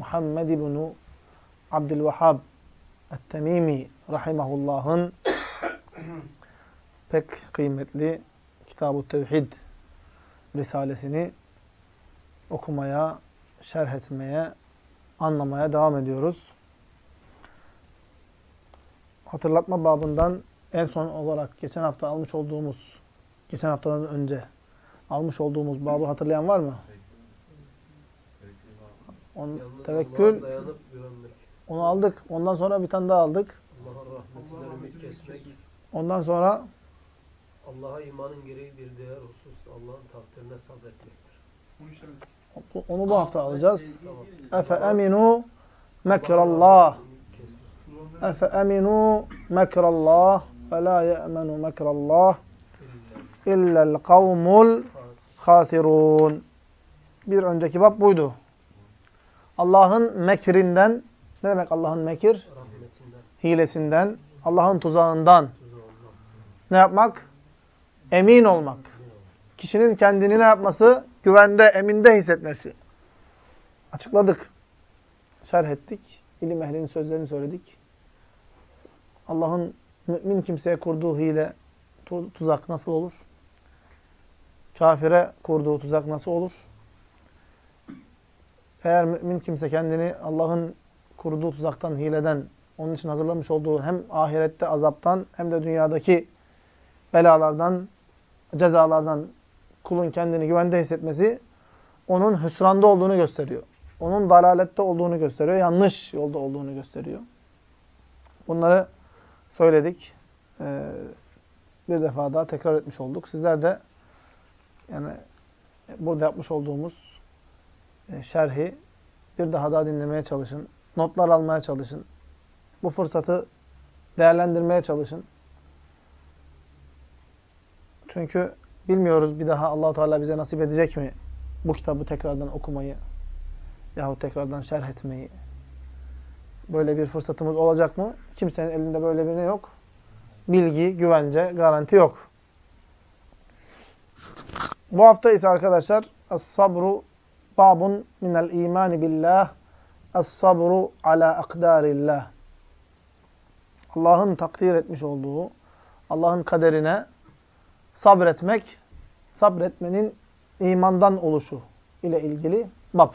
Muhammed ibn Abdülvahhab Et-Temimi rahimahullah'ın pek kıymetli Kitab-ı Tevhid risalesini okumaya, şerh etmeye, anlamaya devam ediyoruz. Hatırlatma babından en son olarak geçen hafta almış olduğumuz, geçen haftadan önce almış olduğumuz babı hatırlayan var mı? On, tevekkül, onu aldık. Ondan sonra bir tane daha aldık. Allah'ın rahmetinden ümit kesmek. Ondan sonra Allah'a imanın gereği bir değer husus Allah'ın takdirine sabretmektir. onu bu hafta alacağız. Efe eminu mekrallah. Efe eminu mekrallah ve la ye'menu mekrallah illel kavmul hasirun. Bir önceki bab buydu. Allah'ın mekrinden, ne demek Allah'ın mekir? Hilesinden, Allah'ın tuzağından ne yapmak? Emin olmak. Kişinin kendini ne yapması? Güvende, eminde hissetmesi. Açıkladık. Şerh ettik. İlim ehlinin sözlerini söyledik. Allah'ın mümin kimseye kurduğu hile, tu- tuzak nasıl olur? Kafire kurduğu tuzak nasıl olur? Eğer mümin kimse kendini Allah'ın kurduğu tuzaktan, hileden, onun için hazırlamış olduğu hem ahirette azaptan hem de dünyadaki belalardan, cezalardan kulun kendini güvende hissetmesi onun hüsranda olduğunu gösteriyor. Onun dalalette olduğunu gösteriyor. Yanlış yolda olduğunu gösteriyor. Bunları söyledik. Ee, bir defa daha tekrar etmiş olduk. Sizler de yani burada yapmış olduğumuz şerhi bir daha daha dinlemeye çalışın. Notlar almaya çalışın. Bu fırsatı değerlendirmeye çalışın. Çünkü bilmiyoruz bir daha Allahu Teala bize nasip edecek mi bu kitabı tekrardan okumayı yahut tekrardan şerh etmeyi. Böyle bir fırsatımız olacak mı? Kimsenin elinde böyle bir ne yok? Bilgi, güvence, garanti yok. Bu hafta ise arkadaşlar Es-sabru babun minel imani billah Es-sabru ala akdarillah Allah'ın takdir etmiş olduğu, Allah'ın kaderine sabretmek, sabretmenin imandan oluşu ile ilgili bab.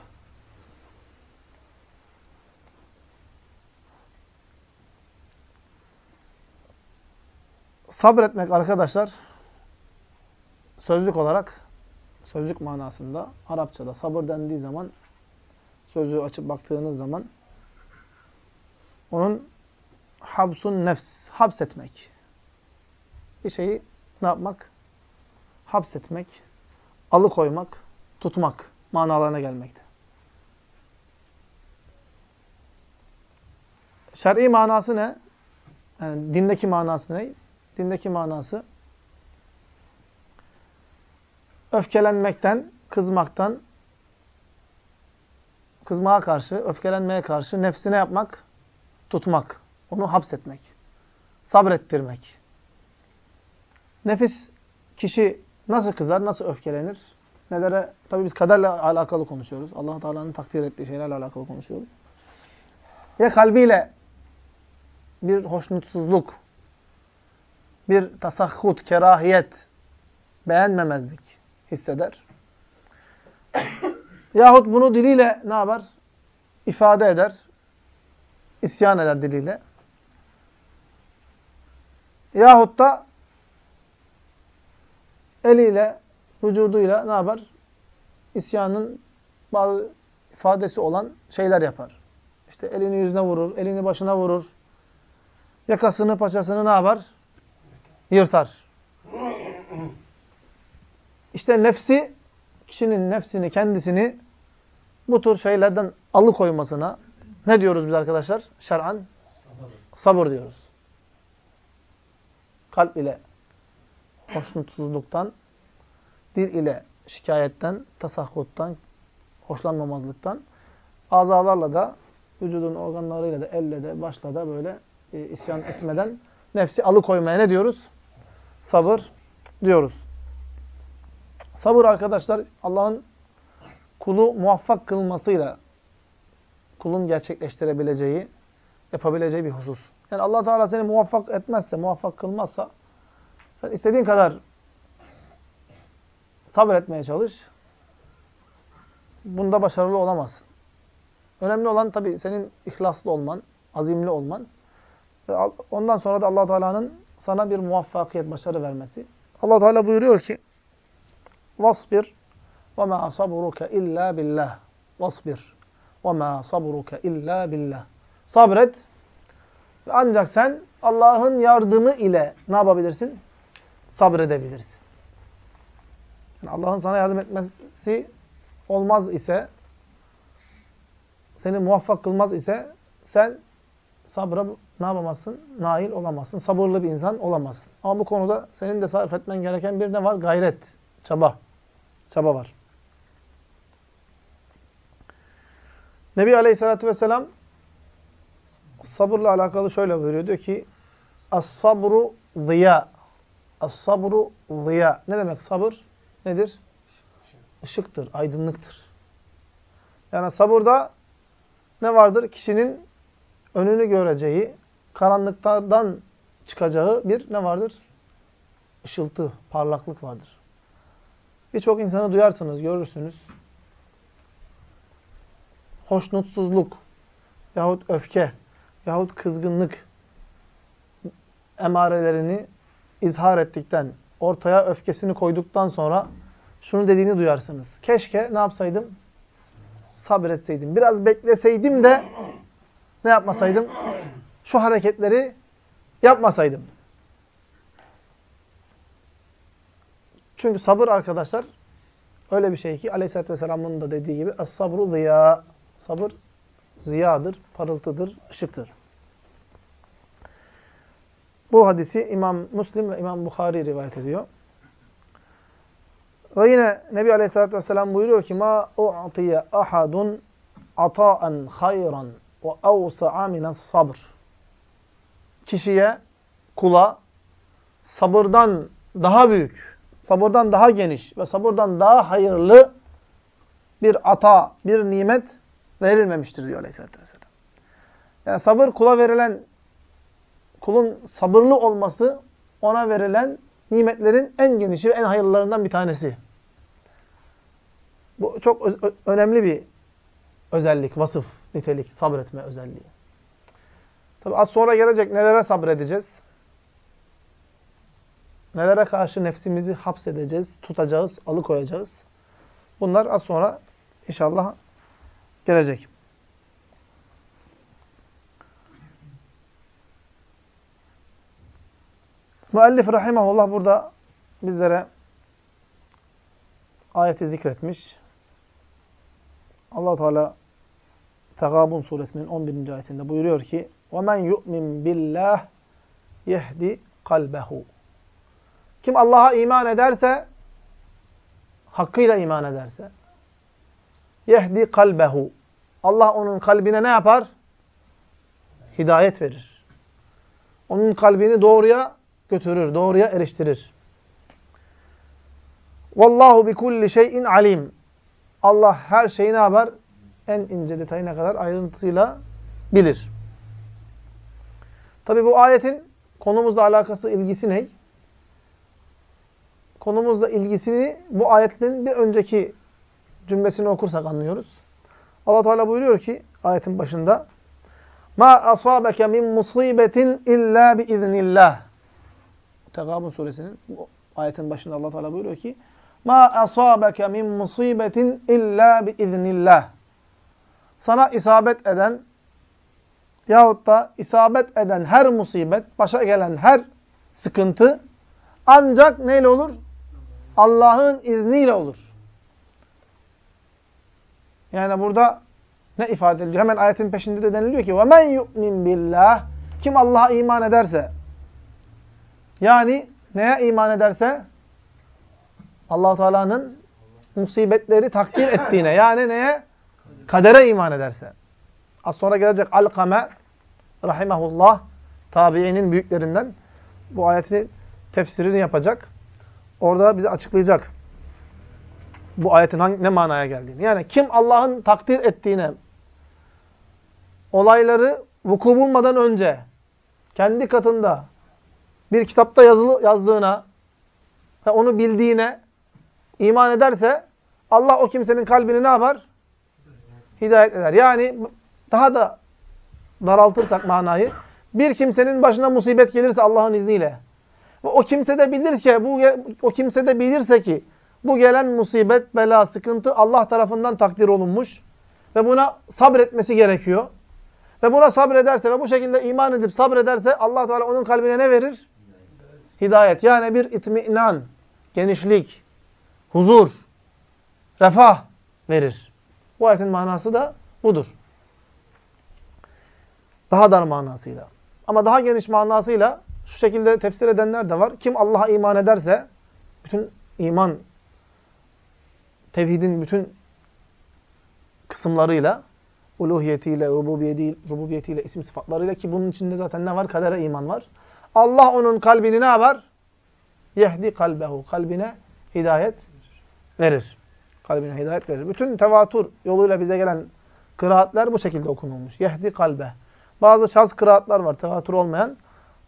Sabretmek arkadaşlar, sözlük olarak, sözlük manasında, Arapçada sabır dendiği zaman, sözlüğü açıp baktığınız zaman, onun habsun nefs, hapsetmek. Bir şeyi ne yapmak? Hapsetmek, alıkoymak, tutmak manalarına gelmekte. Şer'i manası ne? Yani dindeki manası ne? Dindeki manası öfkelenmekten, kızmaktan, kızmaya karşı, öfkelenmeye karşı nefsine yapmak, tutmak, onu hapsetmek. sabrettirmek. Nefis kişi nasıl kızar, nasıl öfkelenir? Nelere? Tabii biz kaderle alakalı konuşuyoruz. allah Teala'nın takdir ettiği şeylerle alakalı konuşuyoruz. Ya kalbiyle bir hoşnutsuzluk, bir tasahhut, kerahiyet, beğenmemezlik hisseder. Yahut bunu diliyle ne yapar? İfade eder. İsyan eder diliyle. Yahut da eliyle, vücuduyla ne yapar? İsyanın bazı ifadesi olan şeyler yapar. İşte elini yüzüne vurur, elini başına vurur. Yakasını, paçasını ne yapar? Yırtar. İşte nefsi, kişinin nefsini, kendisini bu tür şeylerden alıkoymasına ne diyoruz biz arkadaşlar? Şer'an sabır. sabır diyoruz. Kalp ile hoşnutsuzluktan, dil ile şikayetten, tasahhuttan, hoşlanmamazlıktan, azalarla da, vücudun organlarıyla da, elle de, başla da böyle e, isyan etmeden nefsi alıkoymaya ne diyoruz? Sabır diyoruz. Sabır arkadaşlar Allah'ın kulu muvaffak kılmasıyla kulun gerçekleştirebileceği, yapabileceği bir husus. Yani allah Teala seni muvaffak etmezse, muvaffak kılmazsa sen istediğin kadar sabretmeye çalış. Bunda başarılı olamazsın. Önemli olan tabii senin ihlaslı olman, azimli olman. Ondan sonra da allah Teala'nın sana bir muvaffakiyet, başarı vermesi. allah Teala buyuruyor ki Vasbir ve ma sabruke illa billah. Vasbir ve ma sabruke illa billah. Sabret. Ancak sen Allah'ın yardımı ile ne yapabilirsin? Sabredebilirsin. Yani Allah'ın sana yardım etmesi olmaz ise, seni muvaffak kılmaz ise sen sabra ne yapamazsın? Nail olamazsın. Sabırlı bir insan olamazsın. Ama bu konuda senin de sarf etmen gereken bir ne var? Gayret, çaba. Çaba var. Nebi Aleyhisselatü Vesselam sabırla alakalı şöyle buyuruyor. Diyor ki As-sabru ziya. As-sabru ziya. Ne demek sabır? Nedir? Işıktır, aydınlıktır. Yani sabırda ne vardır? Kişinin önünü göreceği, karanlıklardan çıkacağı bir ne vardır? Işıltı, parlaklık vardır. Birçok insanı duyarsınız, görürsünüz. Hoşnutsuzluk yahut öfke yahut kızgınlık emarelerini izhar ettikten, ortaya öfkesini koyduktan sonra şunu dediğini duyarsınız. Keşke ne yapsaydım? Sabretseydim. Biraz bekleseydim de ne yapmasaydım? Şu hareketleri yapmasaydım. Çünkü sabır arkadaşlar öyle bir şey ki Aleyhisselatü Vesselam'ın da dediği gibi Es-sabru ziya. Sabır ziyadır, parıltıdır, ışıktır. Bu hadisi İmam Müslim ve İmam Bukhari rivayet ediyor. Ve yine Nebi Aleyhisselatü Vesselam buyuruyor ki ma u'tiye ahadun ata'en hayran ve evsa'a minas sabr. Kişiye, kula sabırdan daha büyük sabırdan daha geniş ve sabırdan daha hayırlı bir ata, bir nimet verilmemiştir diyor Aleyhisselatü Vesselam. Yani sabır kula verilen, kulun sabırlı olması ona verilen nimetlerin en genişi ve en hayırlılarından bir tanesi. Bu çok önemli bir özellik, vasıf, nitelik, sabretme özelliği. Tabi az sonra gelecek nelere sabredeceğiz? Nelere karşı nefsimizi hapsedeceğiz, tutacağız, alıkoyacağız. Bunlar az sonra inşallah gelecek. Müellif rahimahullah burada bizlere ayeti zikretmiş. Allah Teala Tegabun suresinin 11. ayetinde buyuruyor ki: "Ve yu'min billah yehdi kalbehu." Kim Allah'a iman ederse, hakkıyla iman ederse, yehdi kalbehu. Allah onun kalbine ne yapar? Hidayet verir. onun kalbini doğruya götürür, doğruya eriştirir. Vallahu bi kulli şeyin alim. Allah her şeyi ne yapar? En ince detayına kadar ayrıntısıyla bilir. Tabi bu ayetin konumuzla alakası, ilgisi ne? Konumuzla ilgisini bu ayetin bir önceki cümlesini okursak anlıyoruz. Allah Teala buyuruyor ki ayetin başında Ma asabeke min musibetin illa bi iznillah. Tegabun suresinin bu ayetin başında Allah Teala buyuruyor ki Ma asabeke min musibetin illa bi iznillah. Sana isabet eden yahut da isabet eden her musibet, başa gelen her sıkıntı ancak neyle olur? Allah'ın izniyle olur. Yani burada ne ifade ediliyor? Hemen ayetin peşinde de deniliyor ki وَمَنْ يُؤْمِنْ billah Kim Allah'a iman ederse yani neye iman ederse allah Teala'nın musibetleri takdir ettiğine yani neye? Kadere iman ederse. Az sonra gelecek Alkame rahimahullah tabiinin büyüklerinden bu ayetin tefsirini yapacak. Orada bize açıklayacak bu ayetin hangi, ne manaya geldiğini. Yani kim Allah'ın takdir ettiğine olayları vuku bulmadan önce kendi katında bir kitapta yazılı yazdığına ve onu bildiğine iman ederse Allah o kimsenin kalbini ne yapar? Hidayet eder. Yani daha da daraltırsak manayı bir kimsenin başına musibet gelirse Allah'ın izniyle ve o kimse de bilirse bu o kimse de bilirse ki bu gelen musibet, bela, sıkıntı Allah tarafından takdir olunmuş ve buna sabretmesi gerekiyor. Ve buna sabrederse ve bu şekilde iman edip sabrederse Allah Teala onun kalbine ne verir? Hidayet. Yani bir itminan, genişlik, huzur, refah verir. Bu ayetin manası da budur. Daha dar manasıyla. Ama daha geniş manasıyla şu şekilde tefsir edenler de var. Kim Allah'a iman ederse bütün iman tevhidin bütün kısımlarıyla uluhiyetiyle, rububiyetiyle, rububiyetiyle, isim sıfatlarıyla ki bunun içinde zaten ne var? Kadere iman var. Allah onun kalbini ne yapar? Yehdi kalbehu. Kalbine hidayet verir. Kalbine hidayet verir. Bütün tevatur yoluyla bize gelen kıraatler bu şekilde okunulmuş. Yehdi kalbe. Bazı şaz kıraatlar var tevatur olmayan.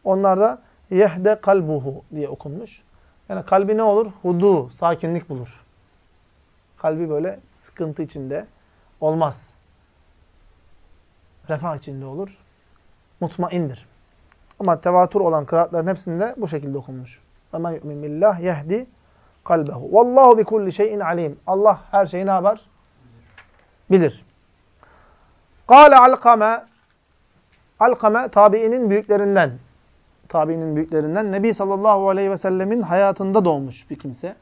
Onlar da yehde kalbuhu diye okunmuş. Yani kalbi ne olur? Hudu, sakinlik bulur. Kalbi böyle sıkıntı içinde olmaz refah içinde olur. Mutmaindir. Ama tevatür olan kıraatlerin hepsinde bu şekilde okunmuş. وَمَنْ يُؤْمِنْ بِاللّٰهِ يَهْدِ kalbehu. Vallahu bi kulli şeyin alim. Allah her şeyi ne yapar? Bilir. Kale Alkame Alkame tabiinin büyüklerinden. Tabiinin büyüklerinden Nebi sallallahu aleyhi ve sellemin hayatında doğmuş bir kimse.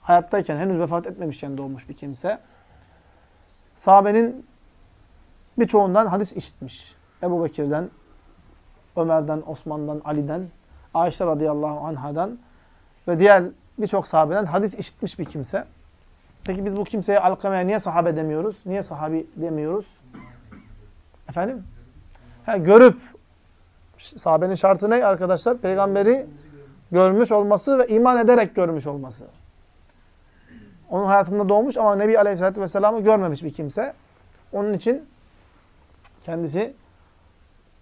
Hayattayken henüz vefat etmemişken doğmuş bir kimse. Sahabenin birçoğundan hadis işitmiş. Ebu Bekir'den, Ömer'den, Osman'dan, Ali'den, Ayşe radıyallahu anhadan ve diğer birçok sahabeden hadis işitmiş bir kimse. Peki biz bu kimseye Alkame'ye niye sahabe demiyoruz? Niye sahabi demiyoruz? Efendim? Ha, görüp, sahabenin şartı ne arkadaşlar? Peygamberi görmüş olması ve iman ederek görmüş olması. Onun hayatında doğmuş ama Nebi Aleyhisselatü Vesselam'ı görmemiş bir kimse. Onun için Kendisi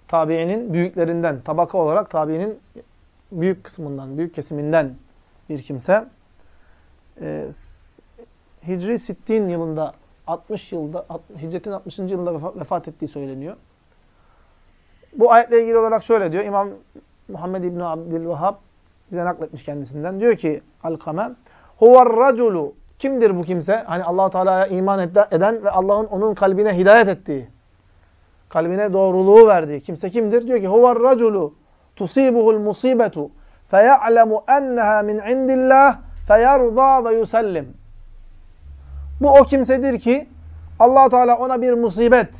tabiinin büyüklerinden, tabaka olarak tabiinin büyük kısmından, büyük kesiminden bir kimse. Ee, Hicri Sittin yılında 60 yılda Hicretin 60. yılında vefat ettiği söyleniyor. Bu ayetle ilgili olarak şöyle diyor. İmam Muhammed İbni Abdülvehhab bize nakletmiş kendisinden. Diyor ki Alkame Huvar raculu Kimdir bu kimse? Hani allah Teala'ya iman eden ve Allah'ın onun kalbine hidayet ettiği kalbine doğruluğu verdiği kimse kimdir? Diyor ki huvar raculu tusibuhul musibetu feya'lemu enneha min indillah feyarda ve yusellim. Bu o kimsedir ki allah Teala ona bir musibet,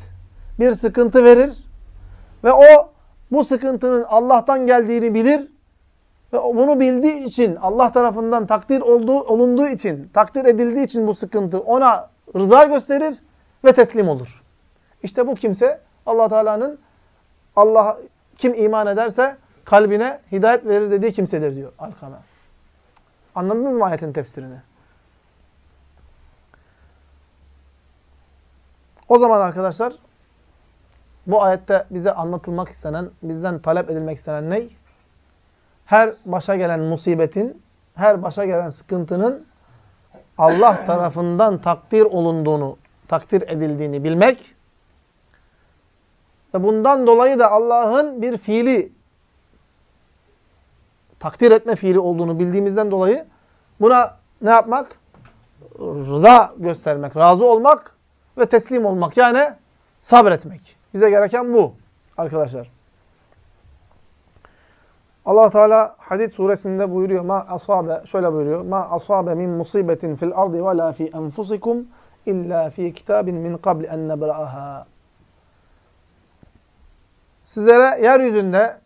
bir sıkıntı verir ve o bu sıkıntının Allah'tan geldiğini bilir ve bunu bildiği için Allah tarafından takdir olduğu, olunduğu için, takdir edildiği için bu sıkıntı ona rıza gösterir ve teslim olur. İşte bu kimse allah Teala'nın Allah kim iman ederse kalbine hidayet verir dediği kimsedir diyor Alkame. Anladınız mı ayetin tefsirini? O zaman arkadaşlar bu ayette bize anlatılmak istenen, bizden talep edilmek istenen ne? Her başa gelen musibetin, her başa gelen sıkıntının Allah tarafından takdir olunduğunu, takdir edildiğini bilmek ve bundan dolayı da Allah'ın bir fiili, takdir etme fiili olduğunu bildiğimizden dolayı buna ne yapmak? Rıza göstermek, razı olmak ve teslim olmak. Yani sabretmek. Bize gereken bu arkadaşlar. Allah Teala Hadid suresinde buyuruyor ma asabe şöyle buyuruyor. Ma asabe min musibetin fil ardi ve la fi enfusikum illa fi kitabin min qabl en nebra'aha. Sizlere yeryüzünde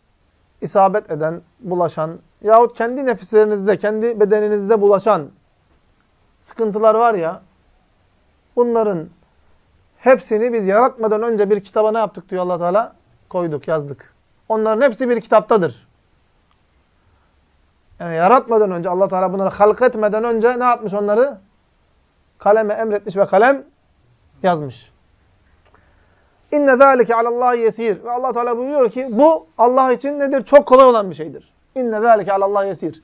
isabet eden, bulaşan yahut kendi nefislerinizde, kendi bedeninizde bulaşan sıkıntılar var ya bunların hepsini biz yaratmadan önce bir kitaba ne yaptık diyor allah Teala? Koyduk, yazdık. Onların hepsi bir kitaptadır. Yani yaratmadan önce allah Teala bunları halk etmeden önce ne yapmış onları? Kaleme emretmiş ve kalem yazmış. İnne zâlike alallahi yesir. Ve allah Teala buyuruyor ki bu Allah için nedir? Çok kolay olan bir şeydir. İnne zâlike alallahi yesir.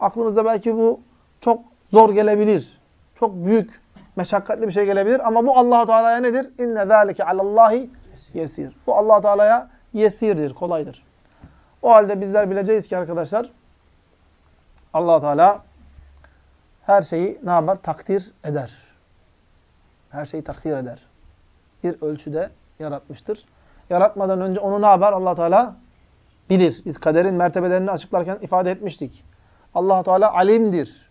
Aklınızda belki bu çok zor gelebilir. Çok büyük meşakkatli bir şey gelebilir ama bu Allah Teala'ya nedir? İnne zalike alallahi yesir. Bu Allah Teala'ya yesirdir, kolaydır. O halde bizler bileceğiz ki arkadaşlar Allah Teala her şeyi ne yapar? Takdir eder. Her şeyi takdir eder. Bir ölçüde yaratmıştır. Yaratmadan önce onu ne yapar? Allah Teala bilir. Biz kaderin mertebelerini açıklarken ifade etmiştik. Allah Teala alimdir.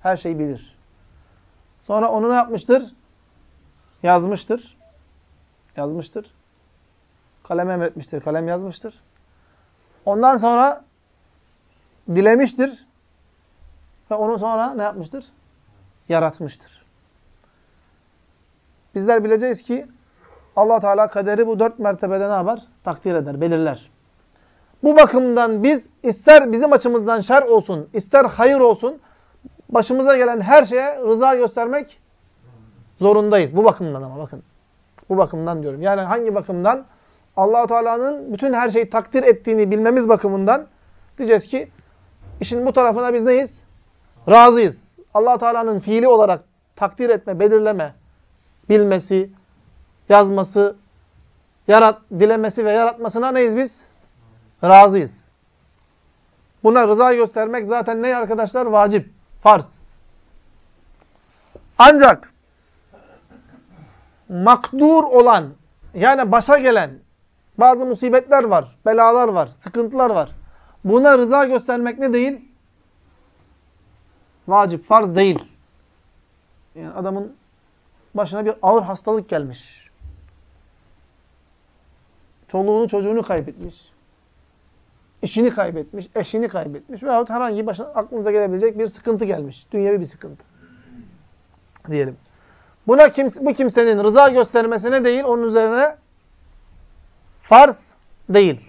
Her şeyi bilir. Sonra onu ne yapmıştır? Yazmıştır. Yazmıştır. Kalem emretmiştir. Kalem yazmıştır. Ondan sonra dilemiştir. Ve onu sonra ne yapmıştır? Yaratmıştır. Bizler bileceğiz ki allah Teala kaderi bu dört mertebede ne yapar? Takdir eder, belirler. Bu bakımdan biz ister bizim açımızdan şer olsun, ister hayır olsun, başımıza gelen her şeye rıza göstermek zorundayız. Bu bakımdan ama bakın. Bu bakımdan diyorum. Yani hangi bakımdan? allah Teala'nın bütün her şeyi takdir ettiğini bilmemiz bakımından diyeceğiz ki işin bu tarafına biz neyiz? Razıyız. allah Teala'nın fiili olarak takdir etme, belirleme, bilmesi, yazması, yarat, dilemesi ve yaratmasına neyiz biz? Razıyız. Buna rıza göstermek zaten ne arkadaşlar? Vacip. Farz. Ancak makdur olan yani başa gelen bazı musibetler var, belalar var, sıkıntılar var. Buna rıza göstermek ne değil? Vacip, farz değil. Yani adamın başına bir ağır hastalık gelmiş. Çoluğunu çocuğunu kaybetmiş işini kaybetmiş, eşini kaybetmiş veyahut herhangi başına aklınıza gelebilecek bir sıkıntı gelmiş. Dünyevi bir sıkıntı. Diyelim. Buna kimse, bu kimsenin rıza göstermesine değil, onun üzerine farz değil.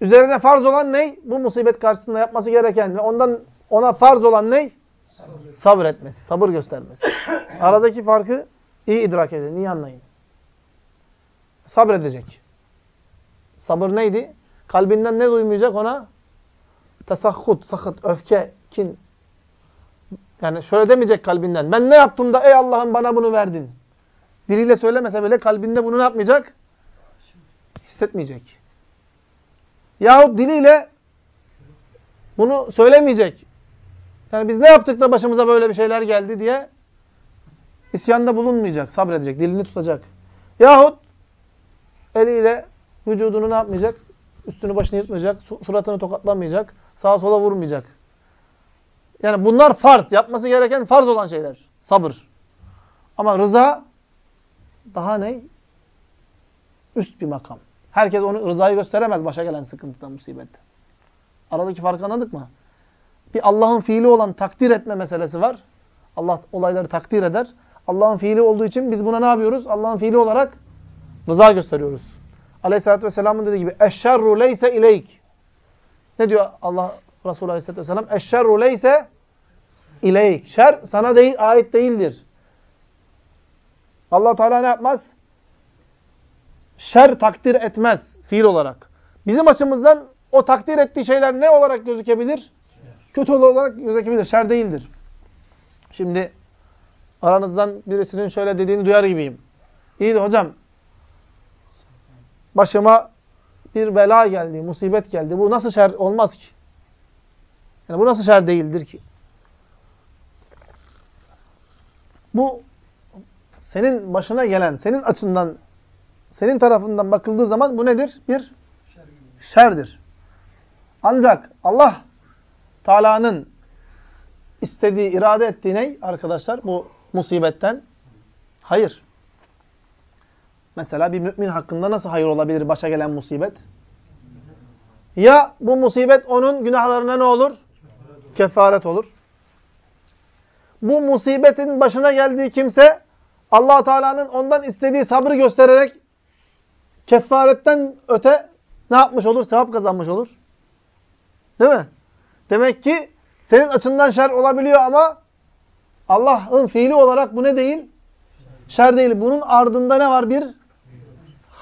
Üzerine farz olan ne? Bu musibet karşısında yapması gereken ve ondan ona farz olan ne? Sabretmesi, sabır göstermesi. Aradaki farkı iyi idrak edin, iyi anlayın. Sabredecek. Sabır neydi? Kalbinden ne duymayacak ona? Tesahhut, sakıt, öfke, kin. Yani şöyle demeyecek kalbinden. Ben ne yaptım da ey Allah'ım bana bunu verdin. Diliyle söylemese bile kalbinde bunu ne yapmayacak? Hissetmeyecek. Yahut diliyle bunu söylemeyecek. Yani biz ne yaptık da başımıza böyle bir şeyler geldi diye isyanda bulunmayacak, sabredecek, dilini tutacak. Yahut eliyle vücudunu ne yapmayacak? Üstünü başını yırtmayacak, suratını tokatlamayacak, sağa sola vurmayacak. Yani bunlar farz. Yapması gereken farz olan şeyler. Sabır. Ama rıza daha ne? Üst bir makam. Herkes onu rızayı gösteremez başa gelen sıkıntıdan, musibette. Aradaki farkı anladık mı? Bir Allah'ın fiili olan takdir etme meselesi var. Allah olayları takdir eder. Allah'ın fiili olduğu için biz buna ne yapıyoruz? Allah'ın fiili olarak rıza gösteriyoruz. Aleyhisselatü Vesselam'ın dediği gibi eşşerru leyse ileyk. Ne diyor Allah Resulü Aleyhisselatü Vesselam? Eşşerru leyse ileyk. Şer sana değil, ait değildir. allah Teala ne yapmaz? Şer takdir etmez fiil olarak. Bizim açımızdan o takdir ettiği şeyler ne olarak gözükebilir? Kötü olarak gözükebilir. Şer değildir. Şimdi aranızdan birisinin şöyle dediğini duyar gibiyim. İyi de hocam başıma bir bela geldi, musibet geldi. Bu nasıl şer olmaz ki? Yani bu nasıl şer değildir ki? Bu senin başına gelen, senin açından, senin tarafından bakıldığı zaman bu nedir? Bir şerdir. Ancak Allah Teala'nın istediği, irade ettiği ne arkadaşlar? Bu musibetten. Hayır. Mesela bir mümin hakkında nasıl hayır olabilir başa gelen musibet? Ya bu musibet onun günahlarına ne olur? Kefaret olur. Bu musibetin başına geldiği kimse allah Teala'nın ondan istediği sabrı göstererek kefaretten öte ne yapmış olur? Sevap kazanmış olur. Değil mi? Demek ki senin açından şer olabiliyor ama Allah'ın fiili olarak bu ne değil? Şer değil. Bunun ardında ne var? Bir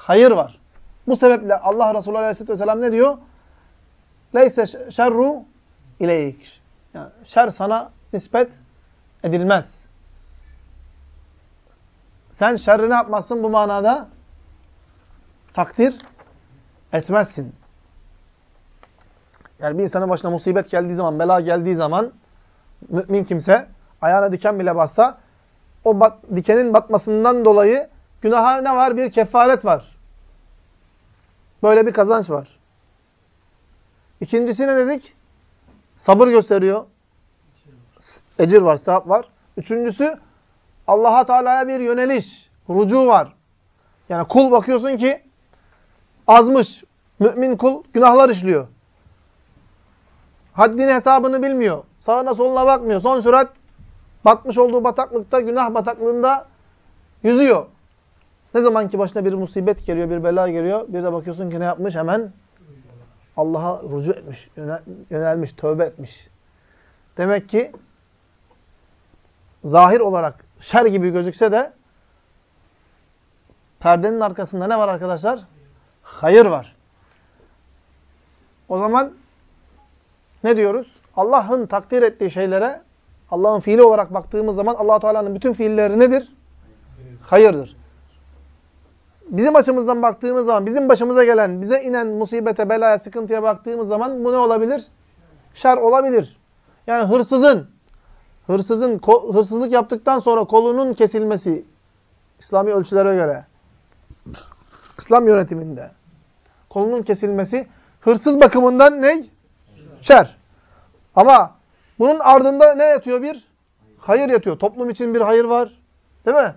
hayır var. Bu sebeple Allah Resulü Aleyhisselatü Vesselam ne diyor? Leyse şerru ileyk. Yani şer sana nispet edilmez. Sen şerri ne yapmazsın bu manada? Takdir etmezsin. Yani bir insanın başına musibet geldiği zaman, bela geldiği zaman mümin kimse ayağına diken bile bassa o bat, dikenin batmasından dolayı günaha ne var? Bir kefaret var. Böyle bir kazanç var. İkincisi ne dedik? Sabır gösteriyor. Ecir var, sevap var. Üçüncüsü Allah'a Teala'ya bir yöneliş, rucu var. Yani kul bakıyorsun ki azmış. Mümin kul günahlar işliyor. Haddini hesabını bilmiyor. Sağına soluna bakmıyor. Son sürat batmış olduğu bataklıkta, günah bataklığında yüzüyor. Ne zaman ki başına bir musibet geliyor, bir bela geliyor, bir de bakıyorsun ki ne yapmış? Hemen Allah'a rucu etmiş, yönelmiş, tövbe etmiş. Demek ki zahir olarak şer gibi gözükse de perdenin arkasında ne var arkadaşlar? Hayır var. O zaman ne diyoruz? Allah'ın takdir ettiği şeylere Allah'ın fiili olarak baktığımız zaman allah Teala'nın bütün fiilleri nedir? Hayırdır. Bizim açımızdan baktığımız zaman, bizim başımıza gelen, bize inen musibete, belaya, sıkıntıya baktığımız zaman bu ne olabilir? Şer olabilir. Yani hırsızın, hırsızın hırsızlık yaptıktan sonra kolunun kesilmesi İslami ölçülere göre İslam yönetiminde kolunun kesilmesi hırsız bakımından ne? Şer. Ama bunun ardında ne yatıyor bir? Hayır yatıyor. Toplum için bir hayır var. Değil mi?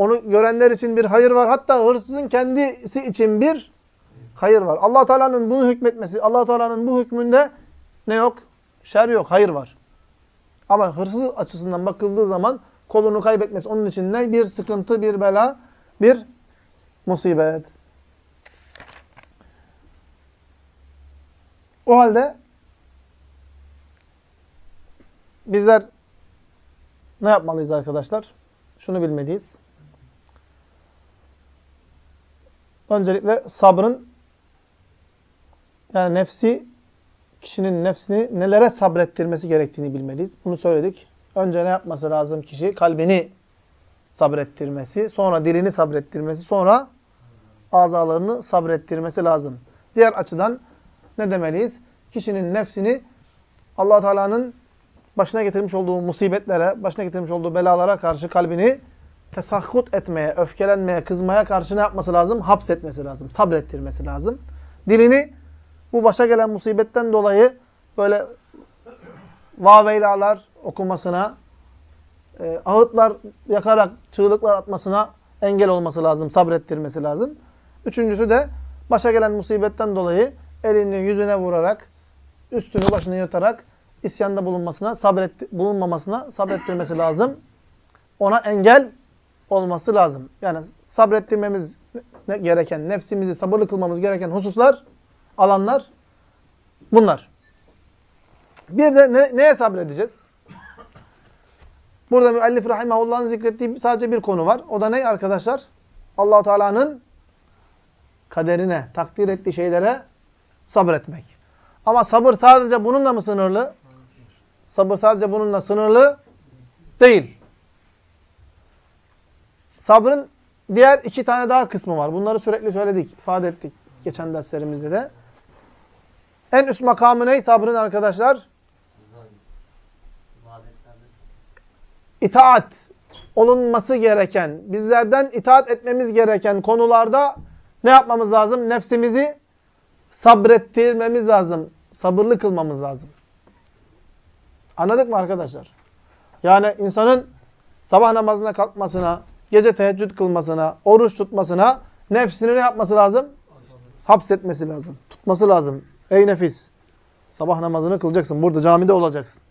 Onu görenler için bir hayır var. Hatta hırsızın kendisi için bir hayır var. Allah Teala'nın bunu hükmetmesi, Allah Teala'nın bu hükmünde ne yok? Şer yok, hayır var. Ama hırsız açısından bakıldığı zaman kolunu kaybetmesi onun için ne? Bir sıkıntı, bir bela, bir musibet. O halde bizler ne yapmalıyız arkadaşlar? Şunu bilmeliyiz. Öncelikle sabrın yani nefsi kişinin nefsini nelere sabrettirmesi gerektiğini bilmeliyiz. Bunu söyledik. Önce ne yapması lazım kişi? Kalbini sabrettirmesi, sonra dilini sabrettirmesi, sonra azalarını sabrettirmesi lazım. Diğer açıdan ne demeliyiz? Kişinin nefsini allah Teala'nın başına getirmiş olduğu musibetlere, başına getirmiş olduğu belalara karşı kalbini tesahhut etmeye, öfkelenmeye, kızmaya karşı ne yapması lazım? Hapsetmesi lazım, sabrettirmesi lazım. Dilini bu başa gelen musibetten dolayı böyle vaveylalar okumasına, e, ağıtlar yakarak çığlıklar atmasına engel olması lazım, sabrettirmesi lazım. Üçüncüsü de başa gelen musibetten dolayı elini yüzüne vurarak, üstünü başını yırtarak isyanda bulunmasına, sabret, bulunmamasına sabrettirmesi lazım. Ona engel olması lazım. Yani sabrettirmemiz gereken, nefsimizi sabırlı kılmamız gereken hususlar, alanlar bunlar. Bir de ne, neye sabredeceğiz? Burada müellif rahimahullah'ın zikrettiği sadece bir konu var. O da ne arkadaşlar? allah Teala'nın kaderine, takdir ettiği şeylere sabretmek. Ama sabır sadece bununla mı sınırlı? Sabır sadece bununla sınırlı değil. Sabrın diğer iki tane daha kısmı var. Bunları sürekli söyledik, ifade ettik geçen derslerimizde de. En üst makamı ne sabrın arkadaşlar? İtaat olunması gereken, bizlerden itaat etmemiz gereken konularda ne yapmamız lazım? Nefsimizi sabrettirmemiz lazım. Sabırlı kılmamız lazım. Anladık mı arkadaşlar? Yani insanın sabah namazına kalkmasına, gece teheccüd kılmasına, oruç tutmasına nefsini ne yapması lazım? Hapsetmesi lazım. Tutması lazım. Ey nefis! Sabah namazını kılacaksın. Burada camide olacaksın.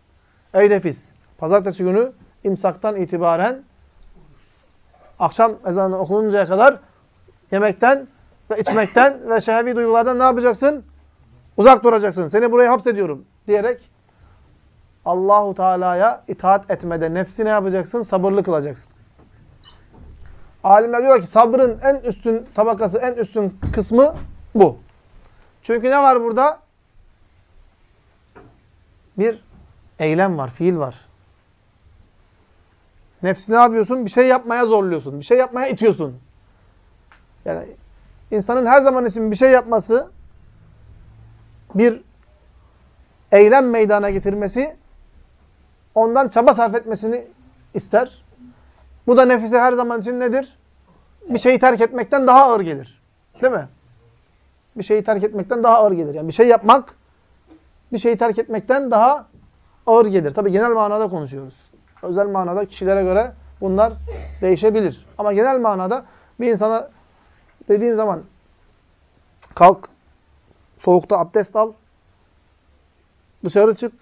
Ey nefis! Pazartesi günü imsaktan itibaren akşam ezanı okununcaya kadar yemekten ve içmekten ve şehvi duygulardan ne yapacaksın? Uzak duracaksın. Seni buraya hapsediyorum diyerek Allahu Teala'ya itaat etmede nefsi ne yapacaksın? Sabırlı kılacaksın. Alimler diyor ki sabrın en üstün tabakası, en üstün kısmı bu. Çünkü ne var burada? Bir eylem var, fiil var. Nefsi ne yapıyorsun? Bir şey yapmaya zorluyorsun. Bir şey yapmaya itiyorsun. Yani insanın her zaman için bir şey yapması, bir eylem meydana getirmesi, ondan çaba sarf etmesini ister. Bu da nefise her zaman için nedir? Bir şeyi terk etmekten daha ağır gelir. Değil mi? Bir şeyi terk etmekten daha ağır gelir. Yani bir şey yapmak, bir şeyi terk etmekten daha ağır gelir. Tabi genel manada konuşuyoruz. Özel manada kişilere göre bunlar değişebilir. Ama genel manada bir insana dediğin zaman kalk, soğukta abdest al, dışarı çık,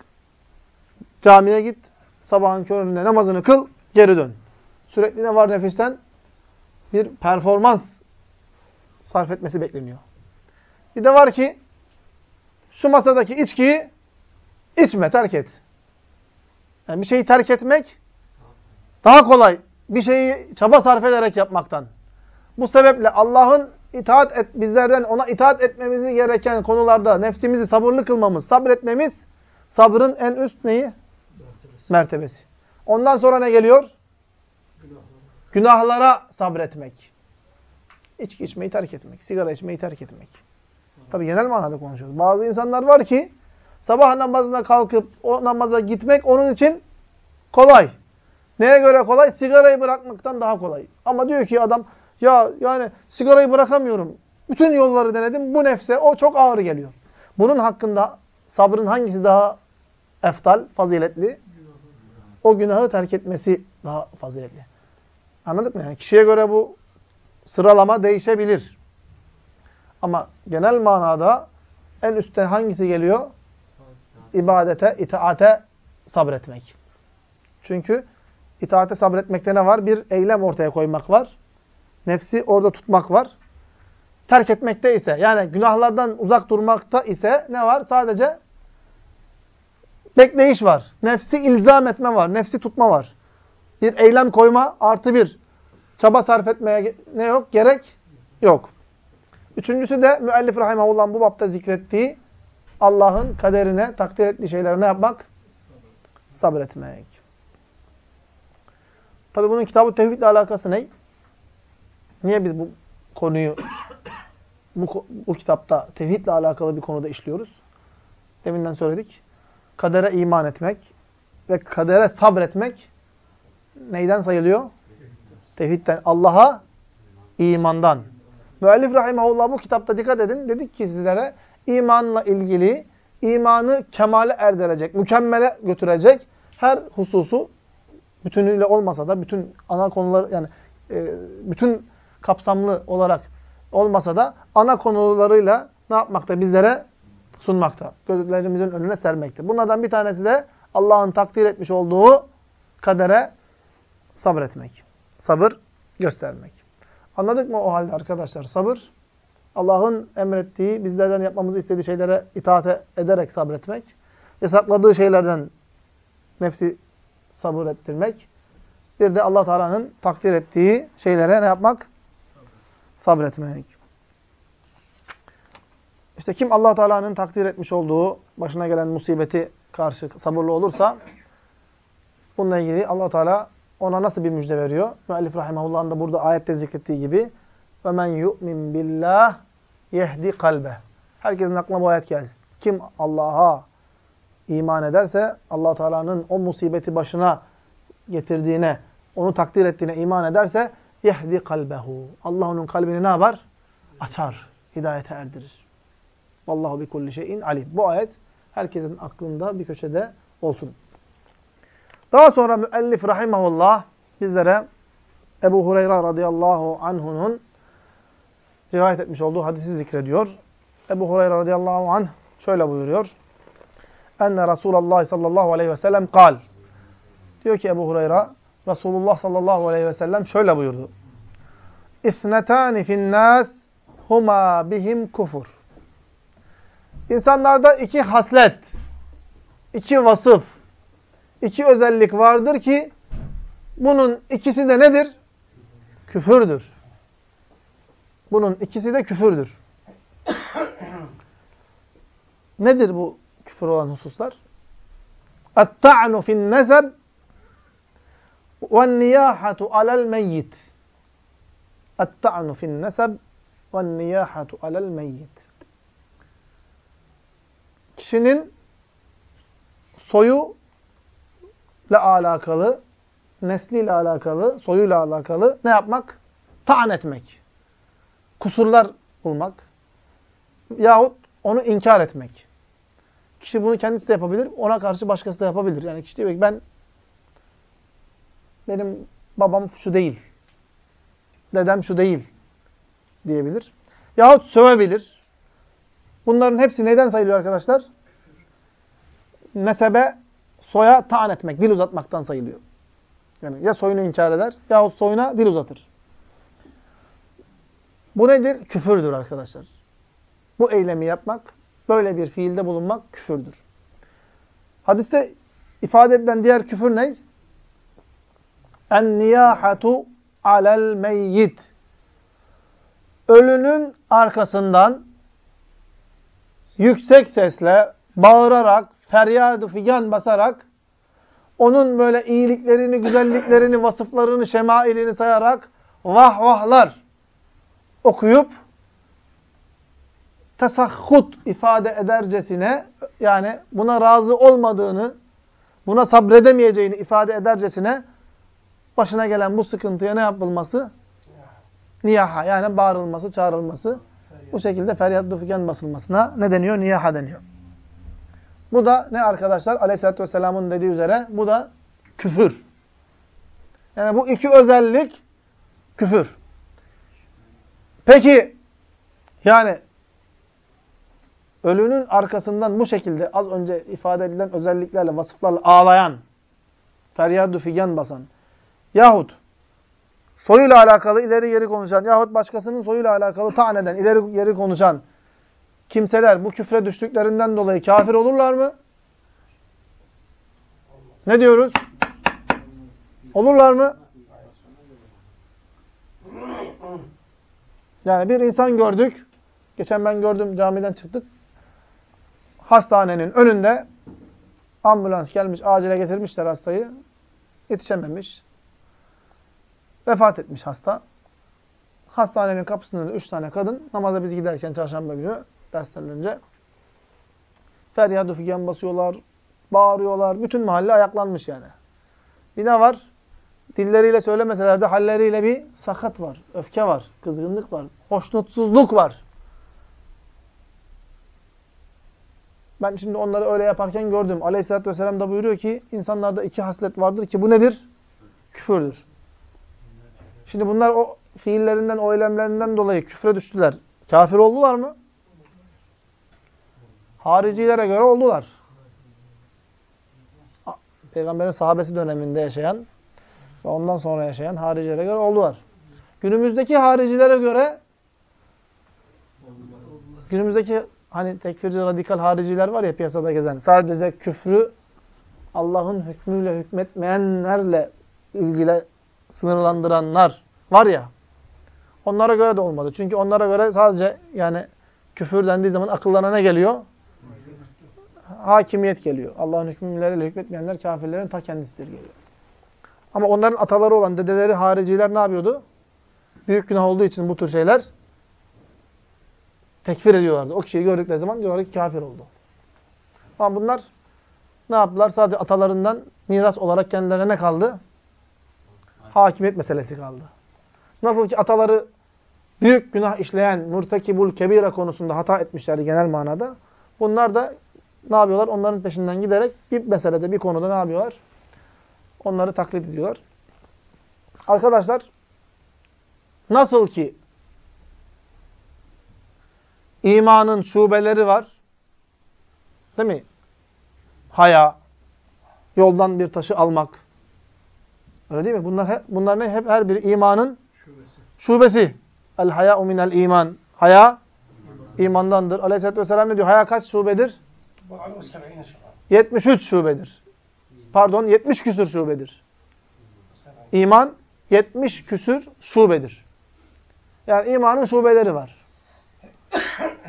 camiye git, sabahın köründe namazını kıl, geri dön. Sürekli ne var nefisten? Bir performans sarf etmesi bekleniyor. Bir de var ki şu masadaki içkiyi içme, terk et. Yani bir şeyi terk etmek daha kolay. Bir şeyi çaba sarf ederek yapmaktan. Bu sebeple Allah'ın itaat et, bizlerden ona itaat etmemizi gereken konularda nefsimizi sabırlı kılmamız, sabretmemiz sabrın en üst neyi? Mertebesi. Mertebesi. Ondan sonra ne geliyor? Günahlara. Sabretmek. İçki içmeyi terk etmek, sigara içmeyi terk etmek. Tabi genel manada konuşuyoruz. Bazı insanlar var ki sabah namazına kalkıp o namaza gitmek onun için kolay. Neye göre kolay? Sigarayı bırakmaktan daha kolay. Ama diyor ki adam ya yani sigarayı bırakamıyorum. Bütün yolları denedim. Bu nefse o çok ağır geliyor. Bunun hakkında sabrın hangisi daha eftal, faziletli? O günahı terk etmesi daha faziletli. Anladık mı? Yani kişiye göre bu sıralama değişebilir. Ama genel manada en üstte hangisi geliyor? İbadete, itaate sabretmek. Çünkü itaate sabretmekte ne var? Bir eylem ortaya koymak var. Nefsi orada tutmak var. Terk etmekte ise yani günahlardan uzak durmakta ise ne var? Sadece bekleyiş var. Nefsi ilzam etme var. Nefsi tutma var. Bir eylem koyma artı bir çaba sarf etmeye ne yok? Gerek yok. Üçüncüsü de müellif rahimahullah bu bapta zikrettiği Allah'ın kaderine, takdir ettiği şeylere ne yapmak? Sabretmek. Tabi bunun kitabı tevhidle alakası ne? Niye biz bu konuyu bu, bu kitapta tevhidle alakalı bir konuda işliyoruz? Deminden söyledik. Kadere iman etmek ve kadere sabretmek neyden sayılıyor? Tevhidden. Allah'a imandan. Müellif rahimahullah bu kitapta dikkat edin. Dedik ki sizlere imanla ilgili imanı kemale erdirecek, mükemmele götürecek her hususu bütünüyle olmasa da bütün ana konular yani e, bütün kapsamlı olarak olmasa da ana konularıyla ne yapmakta? Bizlere sunmakta. Gözlerimizin önüne sermekte. Bunlardan bir tanesi de Allah'ın takdir etmiş olduğu kadere sabretmek. Sabır göstermek. Anladık mı o halde arkadaşlar? Sabır, Allah'ın emrettiği, bizlerden yapmamızı istediği şeylere itaat ederek sabretmek. Yasakladığı şeylerden nefsi sabır ettirmek. Bir de allah Teala'nın takdir ettiği şeylere ne yapmak? Sabretmek. İşte kim allah Teala'nın takdir etmiş olduğu başına gelen musibeti karşı sabırlı olursa bununla ilgili allah Teala ona nasıl bir müjde veriyor? Müellif rahimahullah'ın da burada ayette zikrettiği gibi "Ömen yu'min billah yehdi kalbe." Herkesin aklına bu ayet gelsin. Kim Allah'a iman ederse Allah Teala'nın o musibeti başına getirdiğine, onu takdir ettiğine iman ederse yehdi kalbehu. Allah onun kalbini ne yapar? Açar, hidayete erdirir. Vallahu bi kulli şeyin alim. Bu ayet herkesin aklında bir köşede olsun. Daha sonra müellif rahimahullah bizlere Ebu Hureyre radıyallahu anh'unun rivayet etmiş olduğu hadisi zikrediyor. Ebu Hureyre radıyallahu anh şöyle buyuruyor. Enne Resulullah sallallahu aleyhi ve sellem kal. Diyor ki Ebu Hureyre, Resulullah sallallahu aleyhi ve sellem şöyle buyurdu. İthnetani finnâs huma bihim kufur. İnsanlarda iki haslet, iki vasıf, iki özellik vardır ki bunun ikisi de nedir? Küfürdür. Bunun ikisi de küfürdür. Nedir bu küfür olan hususlar? اَتَّعْنُ فِي النَّزَبِ وَالنِّيَاحَةُ عَلَى الْمَيِّتِ اَتَّعْنُ فِي النَّسَبِ وَالنِّيَاحَةُ عَلَى الْمَيِّتِ Kişinin soyu ile alakalı, nesliyle alakalı, soyuyla alakalı ne yapmak? Taan etmek. Kusurlar bulmak. Yahut onu inkar etmek. Kişi bunu kendisi de yapabilir, ona karşı başkası da yapabilir. Yani kişi diyor ki ben, benim babam şu değil, dedem şu değil diyebilir. Yahut sövebilir. Bunların hepsi neden sayılıyor arkadaşlar? Nesebe, soya taan etmek, dil uzatmaktan sayılıyor. Yani ya soyunu inkar eder yahut soyuna dil uzatır. Bu nedir? Küfürdür arkadaşlar. Bu eylemi yapmak, böyle bir fiilde bulunmak küfürdür. Hadiste ifade edilen diğer küfür ne? En-niyahatu alel meyyit. Ölünün arkasından yüksek sesle, bağırarak, feryat figan basarak, onun böyle iyiliklerini, güzelliklerini, vasıflarını, şemailini sayarak vah vahlar okuyup tesahhut ifade edercesine yani buna razı olmadığını, buna sabredemeyeceğini ifade edercesine başına gelen bu sıkıntıya ne yapılması? Niyaha yani bağırılması, çağrılması. Bu şekilde feryat figan basılmasına ne deniyor? Niyaha deniyor. Bu da ne arkadaşlar? Aleyhisselatü Vesselam'ın dediği üzere bu da küfür. Yani bu iki özellik küfür. Peki yani ölünün arkasından bu şekilde az önce ifade edilen özelliklerle, vasıflarla ağlayan, feryadu figan basan yahut soyuyla alakalı ileri geri konuşan yahut başkasının soyuyla alakalı taneden ileri geri konuşan kimseler bu küfre düştüklerinden dolayı kafir olurlar mı? Ne diyoruz? Olurlar mı? Yani bir insan gördük. Geçen ben gördüm camiden çıktık. Hastanenin önünde ambulans gelmiş, acile getirmişler hastayı. Yetişememiş. Vefat etmiş hasta. Hastanenin kapısının önünde üç tane kadın namaza biz giderken çarşamba günü dersten önce feryadı figen basıyorlar, bağırıyorlar. Bütün mahalle ayaklanmış yani. Bir ne var? Dilleriyle söylemeseler de halleriyle bir sakat var, öfke var, kızgınlık var, hoşnutsuzluk var. Ben şimdi onları öyle yaparken gördüm. Aleyhisselatü Vesselam da buyuruyor ki insanlarda iki haslet vardır ki bu nedir? Küfürdür. Şimdi bunlar o fiillerinden, o eylemlerinden dolayı küfre düştüler. Kafir oldular mı? Haricilere göre oldular. Peygamberin sahabesi döneminde yaşayan ve ondan sonra yaşayan haricilere göre oldular. Günümüzdeki haricilere göre günümüzdeki hani tekfirci radikal hariciler var ya piyasada gezen. Sadece küfrü Allah'ın hükmüyle hükmetmeyenlerle ilgili sınırlandıranlar var ya. Onlara göre de olmadı. Çünkü onlara göre sadece yani küfür dendiği zaman akıllarına ne geliyor? Hakimiyet geliyor. Allah'ın hükümleriyle hükmetmeyenler kafirlerin ta kendisidir geliyor. Ama onların ataları olan dedeleri hariciler ne yapıyordu? Büyük günah olduğu için bu tür şeyler tekfir ediyorlardı. O kişiyi gördükleri zaman diyorlar ki kafir oldu. Ama bunlar ne yaptılar? Sadece atalarından miras olarak kendilerine ne kaldı? Hakimiyet meselesi kaldı. Nasıl ki ataları büyük günah işleyen murtekibul kebire konusunda hata etmişlerdi genel manada. Bunlar da ne yapıyorlar? Onların peşinden giderek bir meselede, bir konuda ne yapıyorlar? Onları taklit ediyorlar. Arkadaşlar, nasıl ki imanın şubeleri var, değil mi? Haya, yoldan bir taşı almak. Öyle değil mi? Bunlar, hep, bunlar ne? Hep her bir imanın Şubesi. şubesi. El haya'u minel iman. Haya imandandır. Aleyhisselatü Vesselam ne diyor? Haya kaç şubedir? 73 şubedir. Pardon 70 küsür şubedir. İman 70 küsür şubedir. Yani imanın şubeleri var.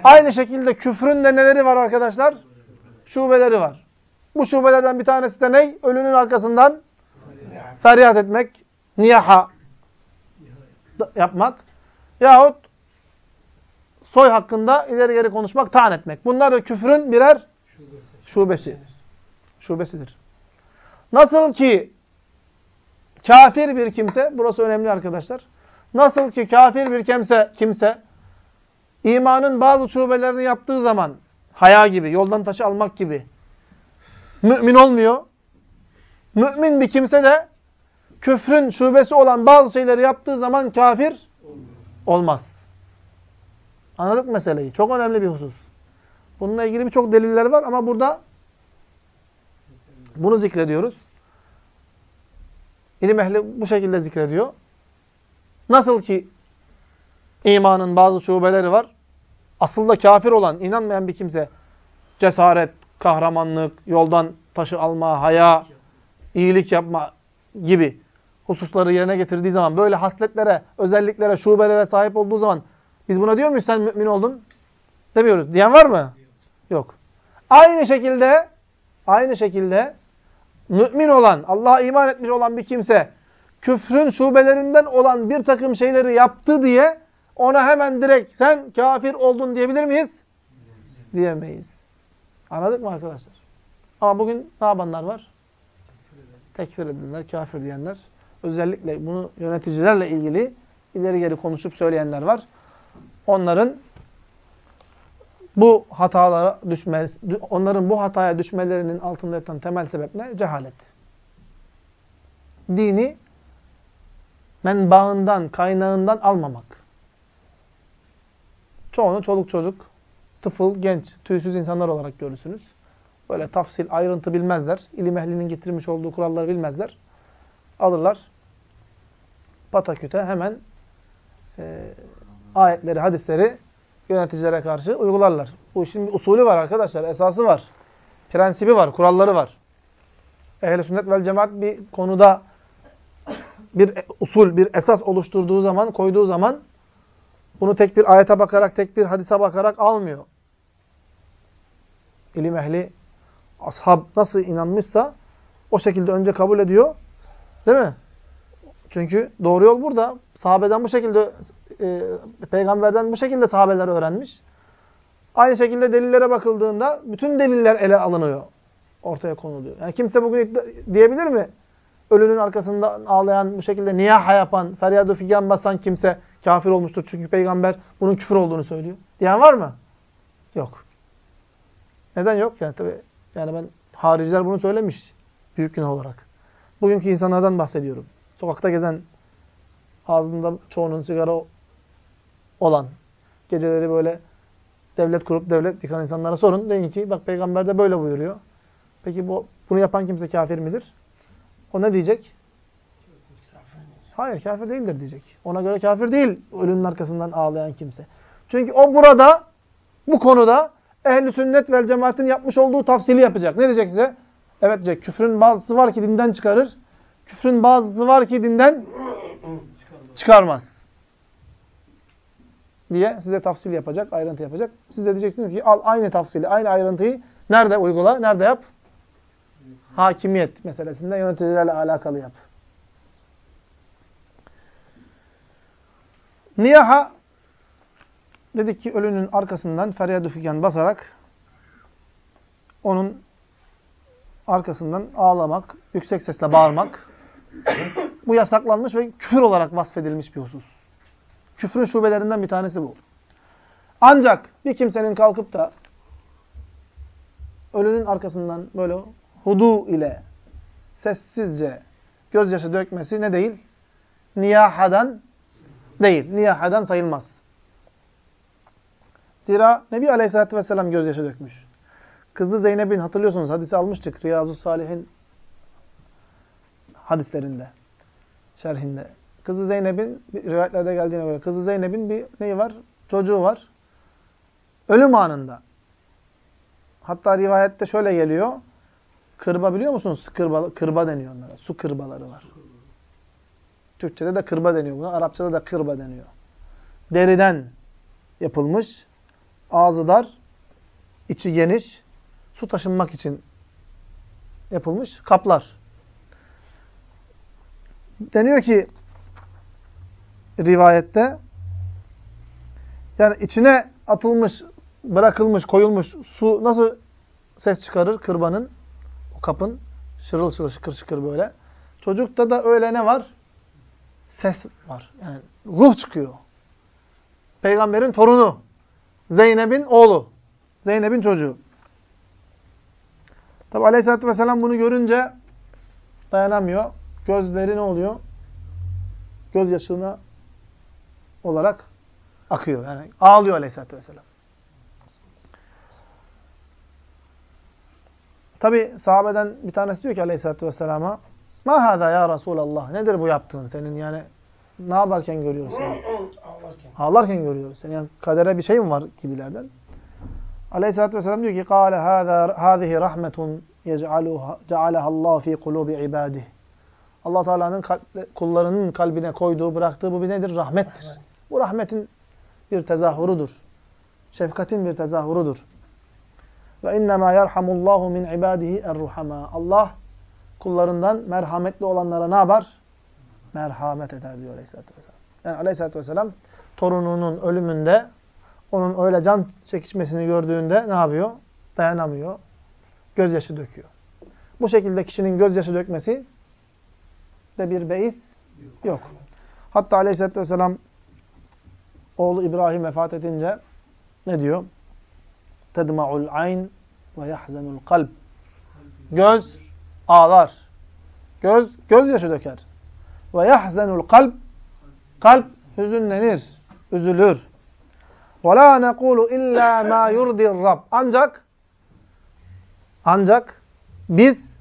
Aynı şekilde küfrün de neleri var arkadaşlar? Şubeleri var. Bu şubelerden bir tanesi de ne? Ölünün arkasından feryat etmek, niyaha yapmak yahut soy hakkında ileri geri konuşmak, taan etmek. Bunlar da küfrün birer Şubesi. şubesi. Şubesidir. Nasıl ki kafir bir kimse, burası önemli arkadaşlar. Nasıl ki kafir bir kimse, kimse imanın bazı şubelerini yaptığı zaman haya gibi, yoldan taşı almak gibi mümin olmuyor. Mümin bir kimse de küfrün şubesi olan bazı şeyleri yaptığı zaman kafir olmaz. Anladık meseleyi? Çok önemli bir husus. Bununla ilgili birçok deliller var ama burada bunu zikrediyoruz. İlim ehli bu şekilde zikrediyor. Nasıl ki imanın bazı şubeleri var. Asıl da kafir olan, inanmayan bir kimse cesaret, kahramanlık, yoldan taşı alma, haya, iyilik yapma gibi hususları yerine getirdiği zaman, böyle hasletlere, özelliklere, şubelere sahip olduğu zaman biz buna diyor muyuz sen mümin oldun? Demiyoruz. Diyen var mı? Yok. Aynı şekilde aynı şekilde mümin olan, Allah'a iman etmiş olan bir kimse küfrün şubelerinden olan bir takım şeyleri yaptı diye ona hemen direkt sen kafir oldun diyebilir miyiz? Diyemeyiz. Anladık mı arkadaşlar? Ama bugün ne yapanlar var? Tekfir edenler, kafir diyenler. Özellikle bunu yöneticilerle ilgili ileri geri konuşup söyleyenler var. Onların bu hatalara düşmesi, onların bu hataya düşmelerinin altında yatan temel sebep ne? Cehalet. Dini menbaından, kaynağından almamak. Çoğunu çoluk çocuk, tıfıl, genç, tüysüz insanlar olarak görürsünüz. Böyle tafsil, ayrıntı bilmezler. İlim ehlinin getirmiş olduğu kuralları bilmezler. Alırlar. Pataküte hemen e, ayetleri, hadisleri yöneticilere karşı uygularlar. Bu işin bir usulü var arkadaşlar, esası var. Prensibi var, kuralları var. Ehl-i sünnet vel cemaat bir konuda bir usul, bir esas oluşturduğu zaman, koyduğu zaman bunu tek bir ayete bakarak, tek bir hadise bakarak almıyor. İlim ehli, ashab nasıl inanmışsa o şekilde önce kabul ediyor. Değil mi? Çünkü doğru yol burada. Sahabeden bu şekilde, e, peygamberden bu şekilde sahabeler öğrenmiş. Aynı şekilde delillere bakıldığında bütün deliller ele alınıyor. Ortaya konuluyor. Yani kimse bugün diyebilir mi? Ölünün arkasında ağlayan, bu şekilde niyaha yapan, feryat-ı figan basan kimse kafir olmuştur. Çünkü peygamber bunun küfür olduğunu söylüyor. Diyen var mı? Yok. Neden yok? Yani tabii yani ben hariciler bunu söylemiş büyük günah olarak. Bugünkü insanlardan bahsediyorum. Sokakta gezen, ağzında çoğunun sigara olan, geceleri böyle devlet kurup devlet yıkan insanlara sorun. Deyin ki bak peygamber de böyle buyuruyor. Peki bu bunu yapan kimse kafir midir? O ne diyecek? Hayır kafir değildir diyecek. Ona göre kafir değil ölünün arkasından ağlayan kimse. Çünkü o burada bu konuda ehli sünnet vel cemaatin yapmış olduğu tafsili yapacak. Ne diyecek size? Evet diyecek. Küfrün bazısı var ki dinden çıkarır. Küfrün bazısı var ki dinden çıkarmaz. Diye size tafsil yapacak, ayrıntı yapacak. Siz de diyeceksiniz ki al aynı tafsili, aynı ayrıntıyı nerede uygula, nerede yap? Hakimiyet meselesinde yöneticilerle alakalı yap. Niyaha dedik ki ölünün arkasından feryat figan basarak onun arkasından ağlamak, yüksek sesle bağırmak bu yasaklanmış ve küfür olarak vasfedilmiş bir husus. Küfrün şubelerinden bir tanesi bu. Ancak bir kimsenin kalkıp da ölünün arkasından böyle hudu ile sessizce gözyaşı dökmesi ne değil? Niyahadan değil. Niyahadan sayılmaz. Zira Nebi Aleyhisselatü Vesselam gözyaşı dökmüş. Kızı Zeynep'in hatırlıyorsunuz hadisi almıştık Riyazu Salih'in hadislerinde, şerhinde. Kızı Zeynep'in rivayetlerde geldiğine göre kızı Zeynep'in bir neyi var? Çocuğu var. Ölüm anında. Hatta rivayette şöyle geliyor. Kırba biliyor musunuz? Kırba, kırba deniyor onlara. Su kırbaları var. Türkçede de kırba deniyor buna. Arapçada da kırba deniyor. Deriden yapılmış. Ağzı dar. içi geniş. Su taşınmak için yapılmış kaplar. Deniyor ki rivayette yani içine atılmış, bırakılmış, koyulmuş su nasıl ses çıkarır kırbanın? O kapın şırıl şırıl şıkır şıkır böyle. Çocukta da öyle ne var? Ses var. Yani ruh çıkıyor. Peygamberin torunu. Zeynep'in oğlu. Zeynep'in çocuğu. Tabi aleyhissalatü vesselam bunu görünce dayanamıyor. Gözleri ne oluyor? Göz yaşına olarak akıyor. Yani ağlıyor aleyhissalatü vesselam. Tabi sahabeden bir tanesi diyor ki aleyhissalatü vesselama Ma hâzâ ya Resulallah. Nedir bu yaptığın senin yani? Ne yaparken görüyorsun? Ağlarken. Ağlarken görüyoruz seni. Yani kadere bir şey mi var gibilerden? Aleyhissalatü vesselam diyor ki قَالَ هَذِهِ رَحْمَةٌ يَجْعَلَهَا اللّٰهُ ف۪ي قُلُوبِ عِبَادِهِ allah Teala'nın kullarının kalbine koyduğu, bıraktığı bu bir nedir? Rahmettir. Rahmet. Bu rahmetin bir tezahürudur. Şefkatin bir tezahürudur. Ve innema yerhamullahu min ibadihi erruhama. Allah kullarından merhametli olanlara ne yapar? Merhamet eder diyor Aleyhisselatü Vesselam. Yani Aleyhisselatü Vesselam torununun ölümünde onun öyle can çekişmesini gördüğünde ne yapıyor? Dayanamıyor. Gözyaşı döküyor. Bu şekilde kişinin gözyaşı dökmesi de bir beis yok. Hatta Aleyhisselatü Vesselam oğlu İbrahim vefat edince ne diyor? Tedma'ul ayn ve yahzenul kalb. Göz ağlar. Göz gözyaşı döker. Ve yahzenul kalb kalp hüzünlenir, üzülür. Ve la nekulu illa ma yurdi'r Rab. Ancak ancak biz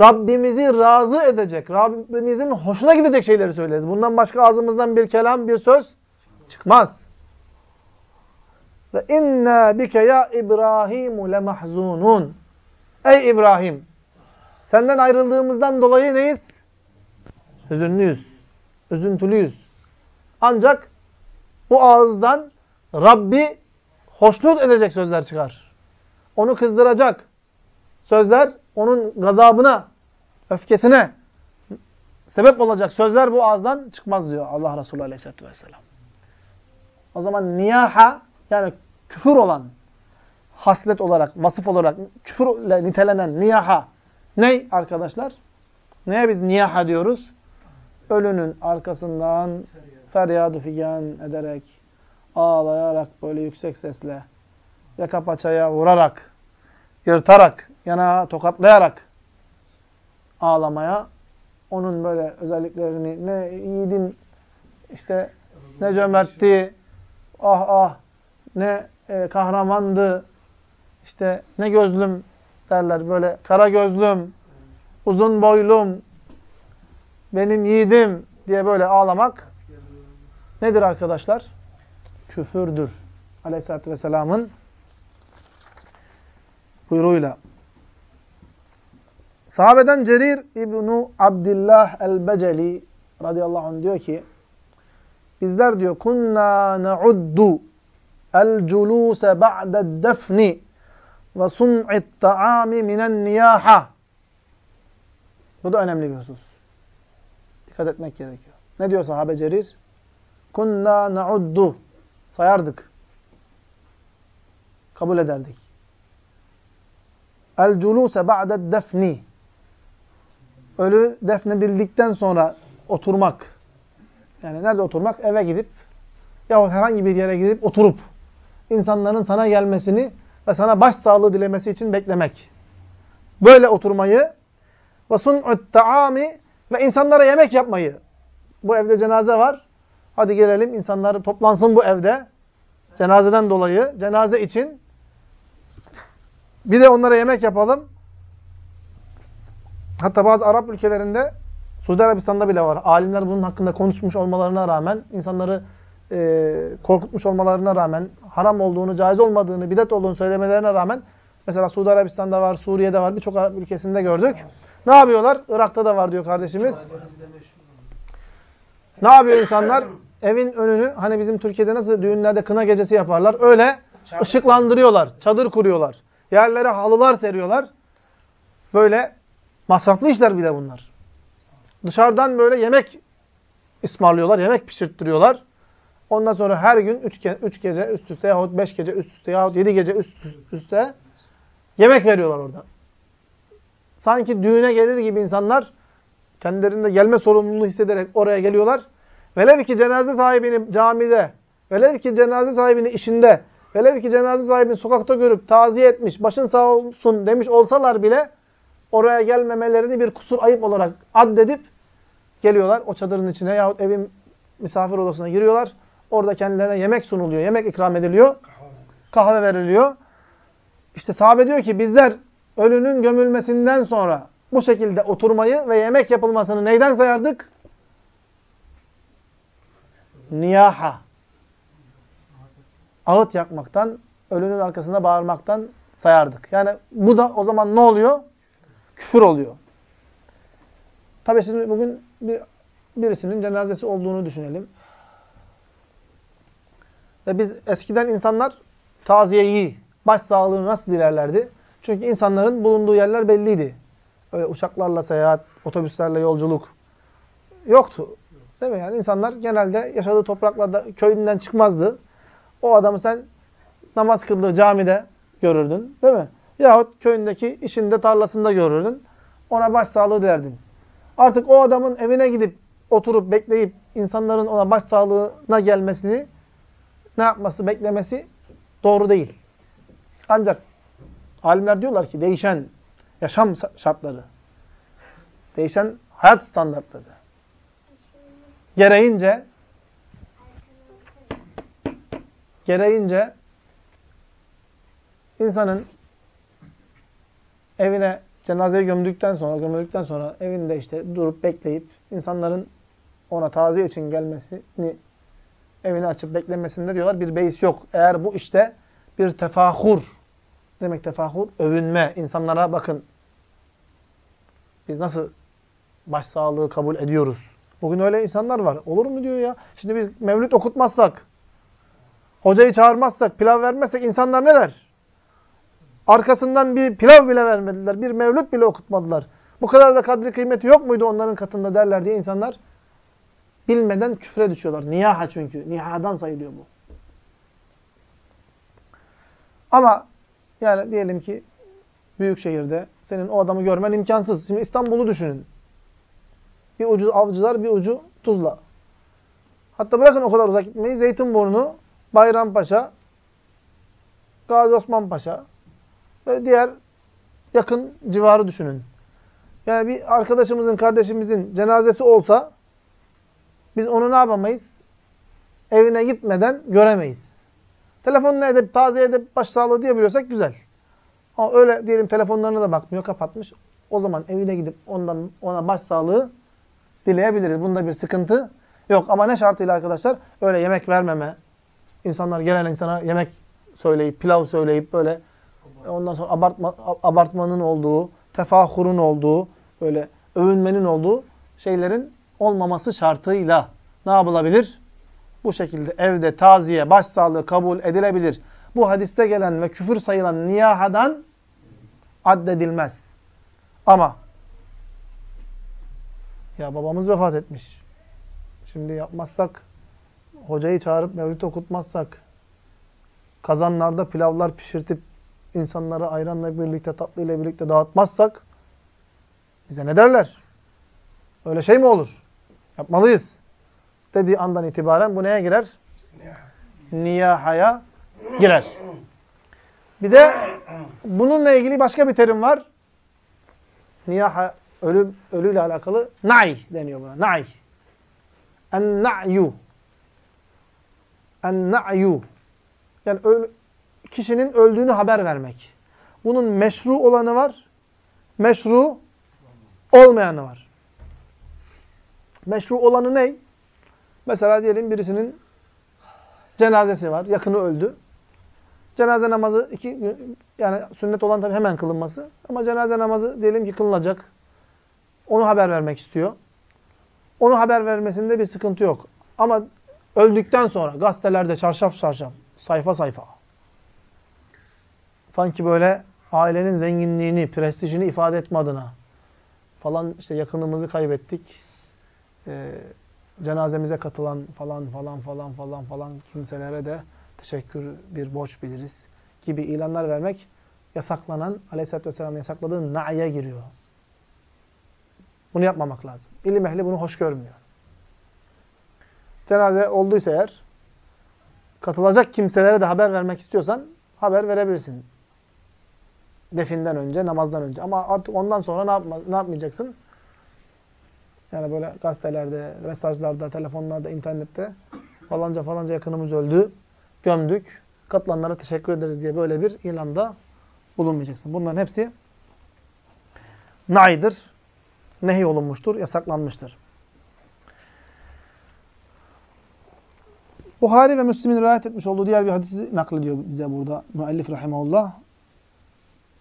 Rabbimizi razı edecek, Rabbimizin hoşuna gidecek şeyleri söyleriz. Bundan başka ağzımızdan bir kelam, bir söz çıkmaz. Ve inna bike ya İbrahimu lemahzunun. Ey İbrahim! Senden ayrıldığımızdan dolayı neyiz? Hüzünlüyüz. Üzüntülüyüz. Ancak bu ağızdan Rabbi hoşnut edecek sözler çıkar. Onu kızdıracak sözler onun gazabına, öfkesine sebep olacak sözler bu ağızdan çıkmaz diyor Allah Resulü Aleyhisselatü Vesselam. O zaman niyaha yani küfür olan haslet olarak, vasıf olarak küfürle nitelenen niyaha ne arkadaşlar? Neye biz niyaha diyoruz? Ölünün arkasından feryadı figan ederek, ağlayarak böyle yüksek sesle, yaka paçaya vurarak, yırtarak, yana tokatlayarak ağlamaya, onun böyle özelliklerini ne yiğidim, işte ne cömertti, ah ah, ne e, kahramandı, işte ne gözlüm derler böyle kara gözlüm, uzun boylum, benim yiğidim, diye böyle ağlamak nedir arkadaşlar? Küfürdür. Aleyhisselatü Vesselam'ın buyruğuyla. Sahabeden Cerir İbnu Abdillah el-Beceli radıyallahu anh diyor ki bizler diyor kunna na'uddu el-culuse ba'de defni ve sun'it ta'ami minen niyaha bu da önemli bir husus. Dikkat etmek gerekiyor. Ne diyor sahabe Cerir? Kunna na'uddu sayardık. Kabul ederdik. El-culuse ba'de defni ölü defnedildikten sonra oturmak. Yani nerede oturmak? Eve gidip yahut herhangi bir yere girip oturup insanların sana gelmesini ve sana başsağlığı dilemesi için beklemek. Böyle oturmayı ve sun'ut taami ve insanlara yemek yapmayı. Bu evde cenaze var. Hadi gelelim insanlar toplansın bu evde. Cenazeden dolayı, cenaze için. Bir de onlara yemek yapalım. Hatta bazı Arap ülkelerinde, Suudi Arabistan'da bile var. Alimler bunun hakkında konuşmuş olmalarına rağmen, insanları e, korkutmuş olmalarına rağmen, haram olduğunu, caiz olmadığını, bidat olduğunu söylemelerine rağmen, mesela Suudi Arabistan'da var, Suriye'de var, birçok Arap ülkesinde gördük. Ne yapıyorlar? Irak'ta da var diyor kardeşimiz. Ne yapıyor insanlar? Evin önünü, hani bizim Türkiye'de nasıl düğünlerde kına gecesi yaparlar, öyle ışıklandırıyorlar, çadır kuruyorlar. Yerlere halılar seriyorlar. Böyle Masraflı işler bile bunlar. Dışarıdan böyle yemek ısmarlıyorlar, yemek pişirttiriyorlar. Ondan sonra her gün üç, ge üç gece üst üste yahut beş gece üst üste yahut yedi gece üst üste yemek veriyorlar orada. Sanki düğüne gelir gibi insanlar kendilerinde gelme sorumluluğu hissederek oraya geliyorlar. Velev ki cenaze sahibini camide, velev ki cenaze sahibini işinde, velev ki cenaze sahibini sokakta görüp taziye etmiş, başın sağ olsun demiş olsalar bile oraya gelmemelerini bir kusur ayıp olarak addedip geliyorlar o çadırın içine yahut evin misafir odasına giriyorlar. Orada kendilerine yemek sunuluyor, yemek ikram ediliyor, kahve veriliyor. İşte sahabe diyor ki bizler ölünün gömülmesinden sonra bu şekilde oturmayı ve yemek yapılmasını neyden sayardık? Niyaha. Ağıt yakmaktan, ölünün arkasında bağırmaktan sayardık. Yani bu da o zaman ne oluyor? küfür oluyor. Tabi şimdi bugün bir, birisinin cenazesi olduğunu düşünelim. Ve biz eskiden insanlar taziyeyi, başsağlığını nasıl dilerlerdi? Çünkü insanların bulunduğu yerler belliydi. Öyle uçaklarla seyahat, otobüslerle yolculuk yoktu. Değil mi? Yani insanlar genelde yaşadığı topraklarda köyünden çıkmazdı. O adamı sen namaz kıldığı camide görürdün. Değil mi? Yahut köyündeki işinde, tarlasında görürdün. Ona başsağlığı dilerdin. Artık o adamın evine gidip oturup bekleyip insanların ona başsağlığına gelmesini ne yapması, beklemesi doğru değil. Ancak alimler diyorlar ki değişen yaşam şartları, değişen hayat standartları gereğince gereğince insanın evine cenazeyi gömdükten sonra, gömüldükten sonra evinde işte durup bekleyip insanların ona taziye için gelmesini evini açıp beklemesinde diyorlar bir beis yok. Eğer bu işte bir tefahur demek tefahur övünme insanlara bakın biz nasıl başsağlığı kabul ediyoruz. Bugün öyle insanlar var. Olur mu diyor ya. Şimdi biz mevlüt okutmazsak, hocayı çağırmazsak, pilav vermezsek insanlar ne der? Arkasından bir pilav bile vermediler. Bir mevlüt bile okutmadılar. Bu kadar da kadri kıymeti yok muydu onların katında derler diye insanlar bilmeden küfre düşüyorlar. Niyaha çünkü. Niyahadan sayılıyor bu. Ama yani diyelim ki büyük şehirde senin o adamı görmen imkansız. Şimdi İstanbul'u düşünün. Bir ucu Avcılar, bir ucu Tuzla. Hatta bırakın o kadar uzak gitmeyi. Zeytinburnu, Bayrampaşa, Gazi Osman Paşa, ve diğer yakın civarı düşünün. Yani bir arkadaşımızın, kardeşimizin cenazesi olsa biz onu ne yapamayız? Evine gitmeden göremeyiz. Telefonunu edip, taziye edip başsağlığı diyebiliyorsak güzel. Ama öyle diyelim telefonlarına da bakmıyor, kapatmış. O zaman evine gidip ondan ona başsağlığı dileyebiliriz. Bunda bir sıkıntı yok. Ama ne şartıyla arkadaşlar? Öyle yemek vermeme, insanlar gelen insana yemek söyleyip, pilav söyleyip böyle ondan sonra abartma, abartmanın olduğu, tefahurun olduğu, böyle övünmenin olduğu şeylerin olmaması şartıyla ne yapılabilir? Bu şekilde evde taziye, başsağlığı kabul edilebilir. Bu hadiste gelen ve küfür sayılan niyahadan addedilmez. Ama ya babamız vefat etmiş. Şimdi yapmazsak, hocayı çağırıp mevlüt okutmazsak, kazanlarda pilavlar pişirtip insanları ayranla birlikte, tatlıyla birlikte dağıtmazsak bize ne derler? Öyle şey mi olur? Yapmalıyız. Dediği andan itibaren bu neye girer? Niyahaya girer. Bir de bununla ilgili başka bir terim var. Niyaha, ölü, ölüyle alakalı na'i deniyor buna. Na'i. En-na'yu. En-na'yu. Yani öl, kişinin öldüğünü haber vermek. Bunun meşru olanı var, meşru olmayanı var. Meşru olanı ne? Mesela diyelim birisinin cenazesi var, yakını öldü. Cenaze namazı iki yani sünnet olan tabii hemen kılınması. Ama cenaze namazı diyelim ki kılınacak. Onu haber vermek istiyor. Onu haber vermesinde bir sıkıntı yok. Ama öldükten sonra gazetelerde çarşaf çarşaf, sayfa sayfa. Sanki böyle ailenin zenginliğini, prestijini ifade etme adına falan işte yakınımızı kaybettik. Ee, cenazemize katılan falan falan falan falan falan kimselere de teşekkür bir borç biliriz gibi ilanlar vermek yasaklanan, aleyhissalatü vesselam yasakladığı na'ya giriyor. Bunu yapmamak lazım. İlim ehli bunu hoş görmüyor. Cenaze olduysa eğer, katılacak kimselere de haber vermek istiyorsan haber verebilirsin. Definden önce, namazdan önce. Ama artık ondan sonra ne, yapma, ne yapmayacaksın? Yani böyle gazetelerde, mesajlarda, telefonlarda, internette falanca falanca yakınımız öldü, gömdük, katılanlara teşekkür ederiz diye böyle bir ilanda bulunmayacaksın. Bunların hepsi naidir, nehy olunmuştur, yasaklanmıştır. Buhari ve Müslim'in rivayet etmiş olduğu diğer bir hadisi naklediyor bize burada müellif rahimahullah.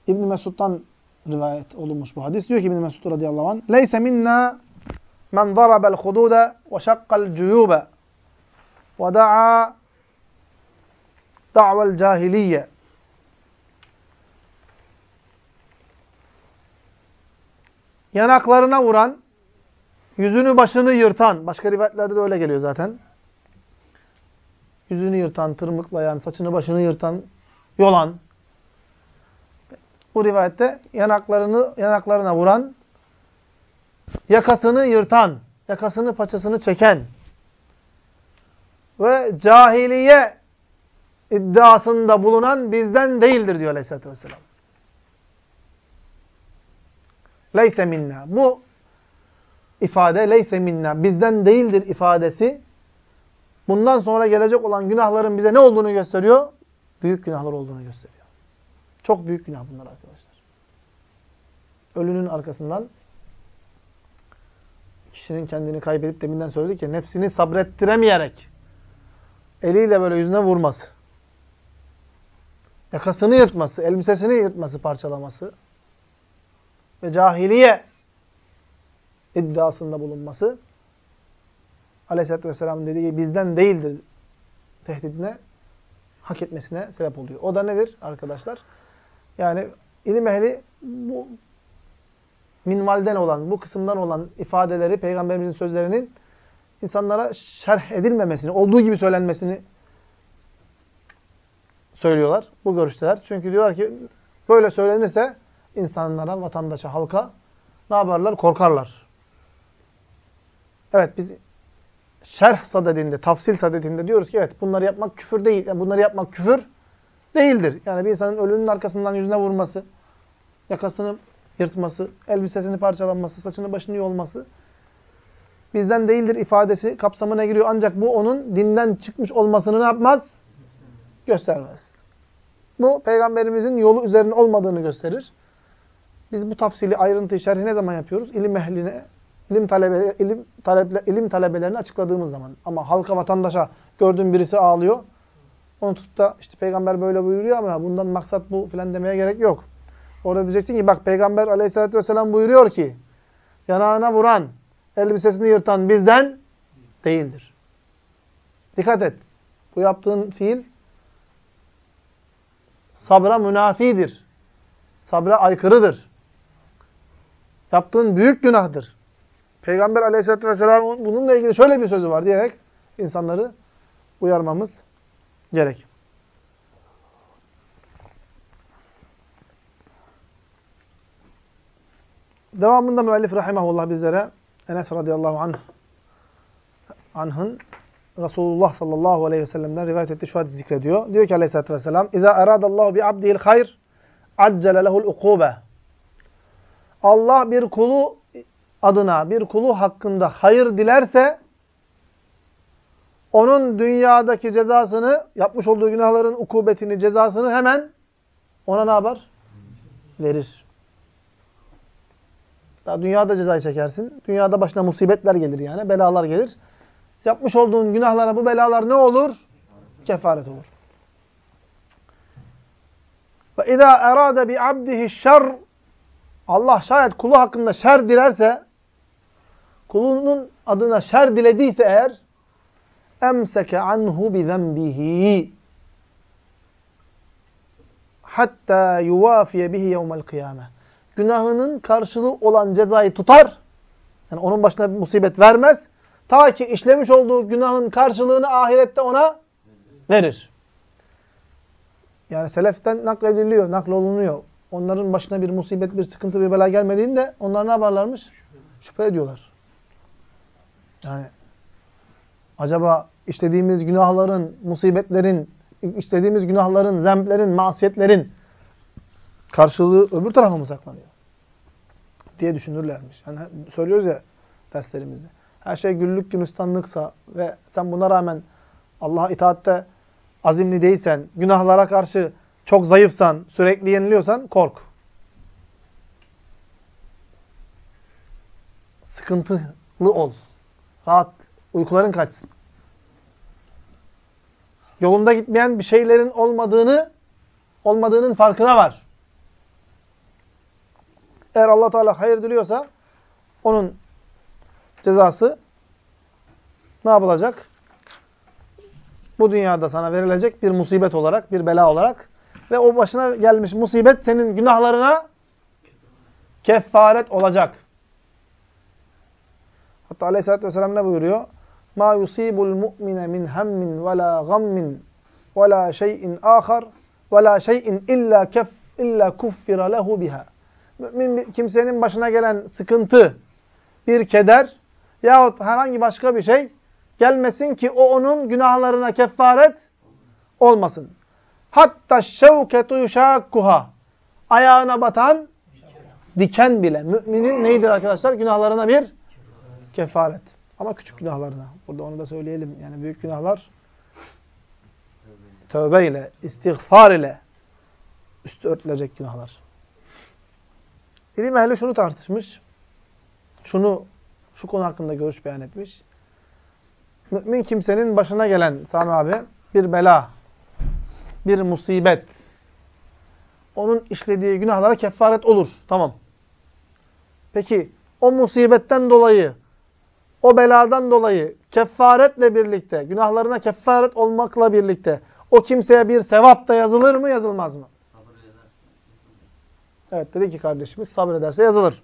İbn Mesud'dan rivayet olunmuş bu hadis. Diyor ki İbn Mesud radıyallahu anh: "Leyse minna men daraba'l hududa ve şaqqa'l cuyuba ve da'a da'vel cahiliye." Yanaklarına vuran, yüzünü başını yırtan, başka rivayetlerde de öyle geliyor zaten. Yüzünü yırtan, tırmıklayan, saçını başını yırtan, yolan, bu rivayette yanaklarını yanaklarına vuran, yakasını yırtan, yakasını paçasını çeken ve cahiliye iddiasında bulunan bizden değildir diyor Aleyhisselatü Vesselam. Leyse minna. Bu ifade leyse minna bizden değildir ifadesi bundan sonra gelecek olan günahların bize ne olduğunu gösteriyor? Büyük günahlar olduğunu gösteriyor. Çok büyük günah bunlar arkadaşlar. Ölünün arkasından kişinin kendini kaybedip deminden söyledik ya nefsini sabrettiremeyerek eliyle böyle yüzüne vurması, yakasını yırtması, elbisesini yırtması, parçalaması ve cahiliye iddiasında bulunması Aleyhisselatü Vesselam'ın dediği gibi bizden değildir tehdidine hak etmesine sebep oluyor. O da nedir arkadaşlar? Yani ilim ehli bu minvalden olan, bu kısımdan olan ifadeleri, Peygamberimizin sözlerinin insanlara şerh edilmemesini, olduğu gibi söylenmesini söylüyorlar. Bu görüşteler. Çünkü diyorlar ki böyle söylenirse insanlara, vatandaşa, halka ne yaparlar? Korkarlar. Evet biz şerh sadedinde, tafsil sadedinde diyoruz ki evet bunları yapmak küfür değil. Yani bunları yapmak küfür değildir. Yani bir insanın ölünün arkasından yüzüne vurması, yakasını yırtması, elbisesini parçalanması, saçını başını yolması bizden değildir ifadesi kapsamına giriyor. Ancak bu onun dinden çıkmış olmasını ne yapmaz? Göstermez. Bu peygamberimizin yolu üzerine olmadığını gösterir. Biz bu tafsili ayrıntıyı şerhi ne zaman yapıyoruz? İlim ehline ilim talebe ilim taleple, ilim talebelerini açıkladığımız zaman. Ama halka vatandaşa gördüğün birisi ağlıyor. Onu tutup da işte peygamber böyle buyuruyor ama bundan maksat bu filan demeye gerek yok. Orada diyeceksin ki bak peygamber aleyhissalatü vesselam buyuruyor ki yanağına vuran, elbisesini yırtan bizden değildir. Dikkat et. Bu yaptığın fiil sabra münafidir. Sabra aykırıdır. Yaptığın büyük günahdır. Peygamber aleyhissalatü vesselam bununla ilgili şöyle bir sözü var diyerek insanları uyarmamız gerek. Devamında müellif rahimahullah bizlere Enes radıyallahu anh anh'ın Resulullah sallallahu aleyhi ve sellem'den rivayet ettiği şu hadis zikrediyor. Diyor ki aleyhissalatü vesselam اِذَا اَرَادَ اللّٰهُ بِعَبْدِهِ الْخَيْرِ عَجَّلَ لَهُ الْاُقُوبَةِ Allah bir kulu adına, bir kulu hakkında hayır dilerse onun dünyadaki cezasını, yapmış olduğu günahların ukubetini, cezasını hemen ona ne yapar? Verir. Daha dünyada cezayı çekersin. Dünyada başına musibetler gelir yani, belalar gelir. Yapmış olduğun günahlara bu belalar ne olur? Kefaret olur. Ve izâ erâde bi abdihi şer Allah şayet kulu hakkında şer dilerse kulunun adına şer dilediyse eğer emseke anhu bi zenbihi hatta yuvafiye bihi yevmel kıyame. Günahının karşılığı olan cezayı tutar. Yani onun başına bir musibet vermez. Ta ki işlemiş olduğu günahın karşılığını ahirette ona verir. Yani seleften naklediliyor, naklolunuyor. Onların başına bir musibet, bir sıkıntı, bir bela gelmediğinde onlar ne yaparlarmış? Şüphe ediyorlar. Yani acaba işlediğimiz günahların, musibetlerin, işlediğimiz günahların, zemplerin, masiyetlerin karşılığı öbür tarafa mı saklanıyor? diye düşünürlermiş. Yani söylüyoruz ya derslerimizde. Her şey güllük gülistanlıksa ve sen buna rağmen Allah'a itaatte azimli değilsen, günahlara karşı çok zayıfsan, sürekli yeniliyorsan kork. Sıkıntılı ol. Rahat, uykuların kaçsın. Yolunda gitmeyen bir şeylerin olmadığını, olmadığının farkına var. Eğer allah Teala hayır diliyorsa onun cezası ne yapılacak? Bu dünyada sana verilecek bir musibet olarak, bir bela olarak ve o başına gelmiş musibet senin günahlarına kefaret olacak. Hatta aleyhissalatü vesselam ne buyuruyor? Ma yusibul mu'mine min hemmin ve la gammin ve la şeyin ahar ve la şeyin illa kef illa kuffira lehu biha. Mümin kimsenin başına gelen sıkıntı, bir keder yahut herhangi başka bir şey gelmesin ki o onun günahlarına kefaret olmasın. Hatta şevketu yuşakkuha. Ayağına batan diken bile. Müminin neydir arkadaşlar? Günahlarına bir kefaret. Ama küçük günahlarına. Burada onu da söyleyelim. Yani büyük günahlar tövbe ile, istiğfar ile üstü örtülecek günahlar. İlim ehli şunu tartışmış. Şunu, şu konu hakkında görüş beyan etmiş. Mümin kimsenin başına gelen Sami abi bir bela, bir musibet, onun işlediği günahlara kefaret olur. Tamam. Peki o musibetten dolayı, o beladan dolayı kefaretle birlikte, günahlarına kefaret olmakla birlikte o kimseye bir sevap da yazılır mı, yazılmaz mı? Evet dedi ki kardeşimiz sabrederse yazılır.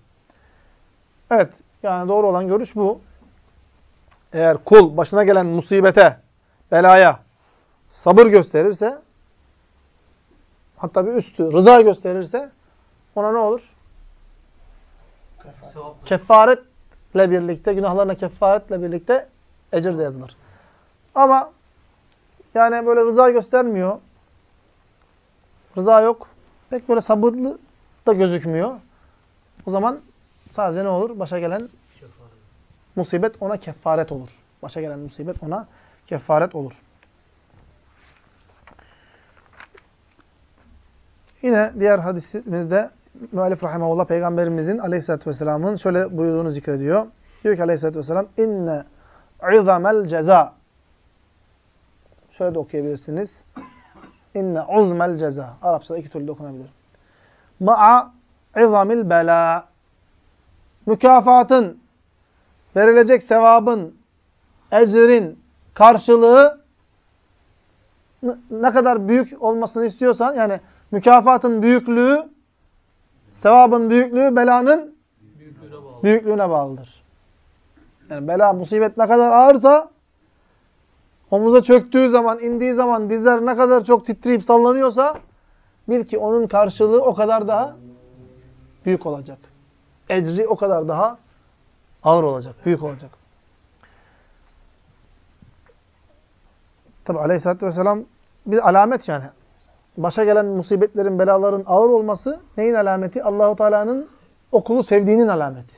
Evet yani doğru olan görüş bu. Eğer kul başına gelen musibete, belaya sabır gösterirse hatta bir üstü rıza gösterirse ona ne olur? Kefaretle birlikte, günahlarına kefaretle birlikte ecir de yazılır. Ama yani böyle rıza göstermiyor. Rıza yok. Pek böyle sabırlı da gözükmüyor. O zaman sadece ne olur? Başa gelen musibet ona kefaret olur. Başa gelen musibet ona kefaret olur. Yine diğer hadisimizde müellif rahimahullah peygamberimizin aleyhissalatü vesselamın şöyle buyurduğunu zikrediyor. Diyor ki aleyhissalatü vesselam inne izamel ceza. Şöyle de okuyabilirsiniz. İnne uzmel ceza. Arapçada iki türlü okunabilir. Ma'a izamil bela. Mükafatın, verilecek sevabın, ecrin karşılığı ne kadar büyük olmasını istiyorsan yani mükafatın büyüklüğü, sevabın büyüklüğü belanın Büyüklüğüne bağlı. büyüklüğüne bağlıdır. Yani bela, musibet ne kadar ağırsa omuza çöktüğü zaman, indiği zaman dizler ne kadar çok titreyip sallanıyorsa bil ki onun karşılığı o kadar daha büyük olacak. Ecri o kadar daha ağır olacak, büyük olacak. Tabi aleyhissalatü vesselam bir alamet yani Başa gelen musibetlerin, belaların ağır olması neyin alameti? Allahu Teala'nın okulu sevdiğinin alameti.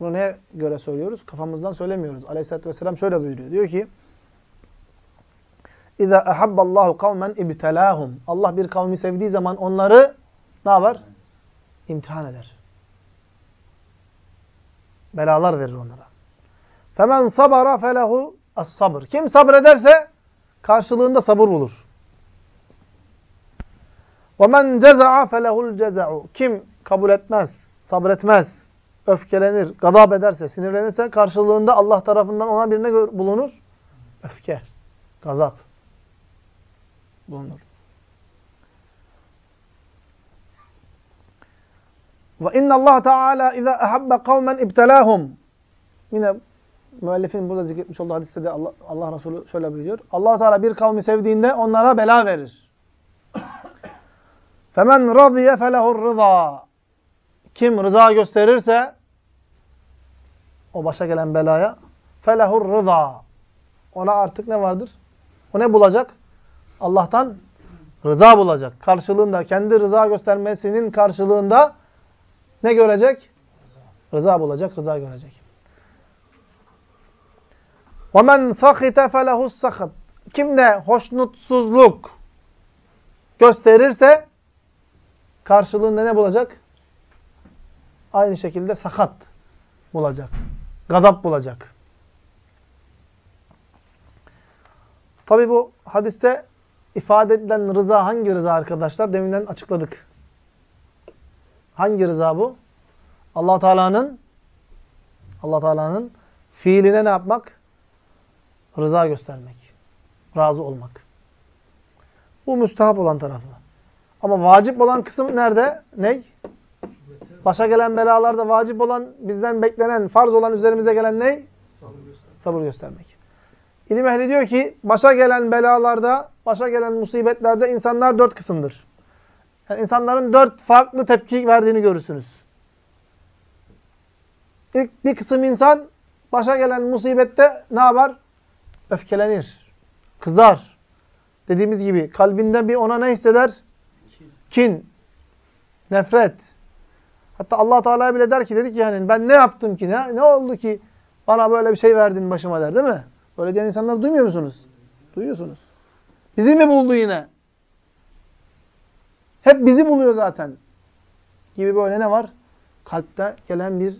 Bunu neye göre söylüyoruz? Kafamızdan söylemiyoruz. Aleyhisselatü Vesselam şöyle buyuruyor. Diyor ki اِذَا اَحَبَّ اللّٰهُ قَوْمًا اِبْتَلَاهُمْ Allah bir kavmi sevdiği zaman onları ne yapar? İmtihan eder. Belalar verir onlara. فَمَنْ صَبَرَ فَلَهُ sabır. Kim sabrederse karşılığında sabır bulur. وَمَنْ جَزَعَ فَلَهُ الْجَزَعُ Kim kabul etmez, sabretmez, öfkelenir, gadab ederse, sinirlenirse karşılığında Allah tarafından ona birine bulunur. Öfke, gazap bulunur. Ve inna Allah Teala iza ahabba kavmen ibtelahum. Yine müellifin burada zikretmiş olduğu hadiste de Allah, Allah Resulü şöyle buyuruyor. allah Teala bir kavmi sevdiğinde onlara bela verir. Femen radiye felehur rıza. Kim rıza gösterirse o başa gelen belaya felehur rıza. Ona artık ne vardır? O ne bulacak? Allah'tan rıza bulacak. Karşılığında, kendi rıza göstermesinin karşılığında ne görecek? Rıza bulacak, rıza görecek. وَمَنْ سَخِتَ فَلَهُ السَّخَطِ Kim de hoşnutsuzluk gösterirse karşılığında ne bulacak? Aynı şekilde sakat bulacak. Gadap bulacak. Tabi bu hadiste ifade edilen rıza hangi rıza arkadaşlar? Deminden açıkladık. Hangi rıza bu? Allah Teala'nın Allah Teala'nın fiiline ne yapmak? Rıza göstermek. Razı olmak. Bu müstehap olan tarafı. Ama vacip olan kısım nerede? Ney? Başa gelen belalarda vacip olan, bizden beklenen, farz olan üzerimize gelen ney? Sabır göster. Sabır göstermek. İlim ehli diyor ki, başa gelen belalarda, başa gelen musibetlerde insanlar dört kısımdır. Yani insanların dört farklı tepki verdiğini görürsünüz. İlk bir kısım insan başa gelen musibette ne yapar? Öfkelenir, kızar. Dediğimiz gibi kalbinde bir ona ne hisseder? Kin, nefret. Hatta Allah Teala bile der ki dedi ki yani ben ne yaptım ki ne ne oldu ki bana böyle bir şey verdin başıma der değil mi? Böyle diyen insanlar duymuyor musunuz? Duyuyorsunuz. Bizi mi buldu yine? Hep bizi buluyor zaten. Gibi böyle ne var? Kalpte gelen bir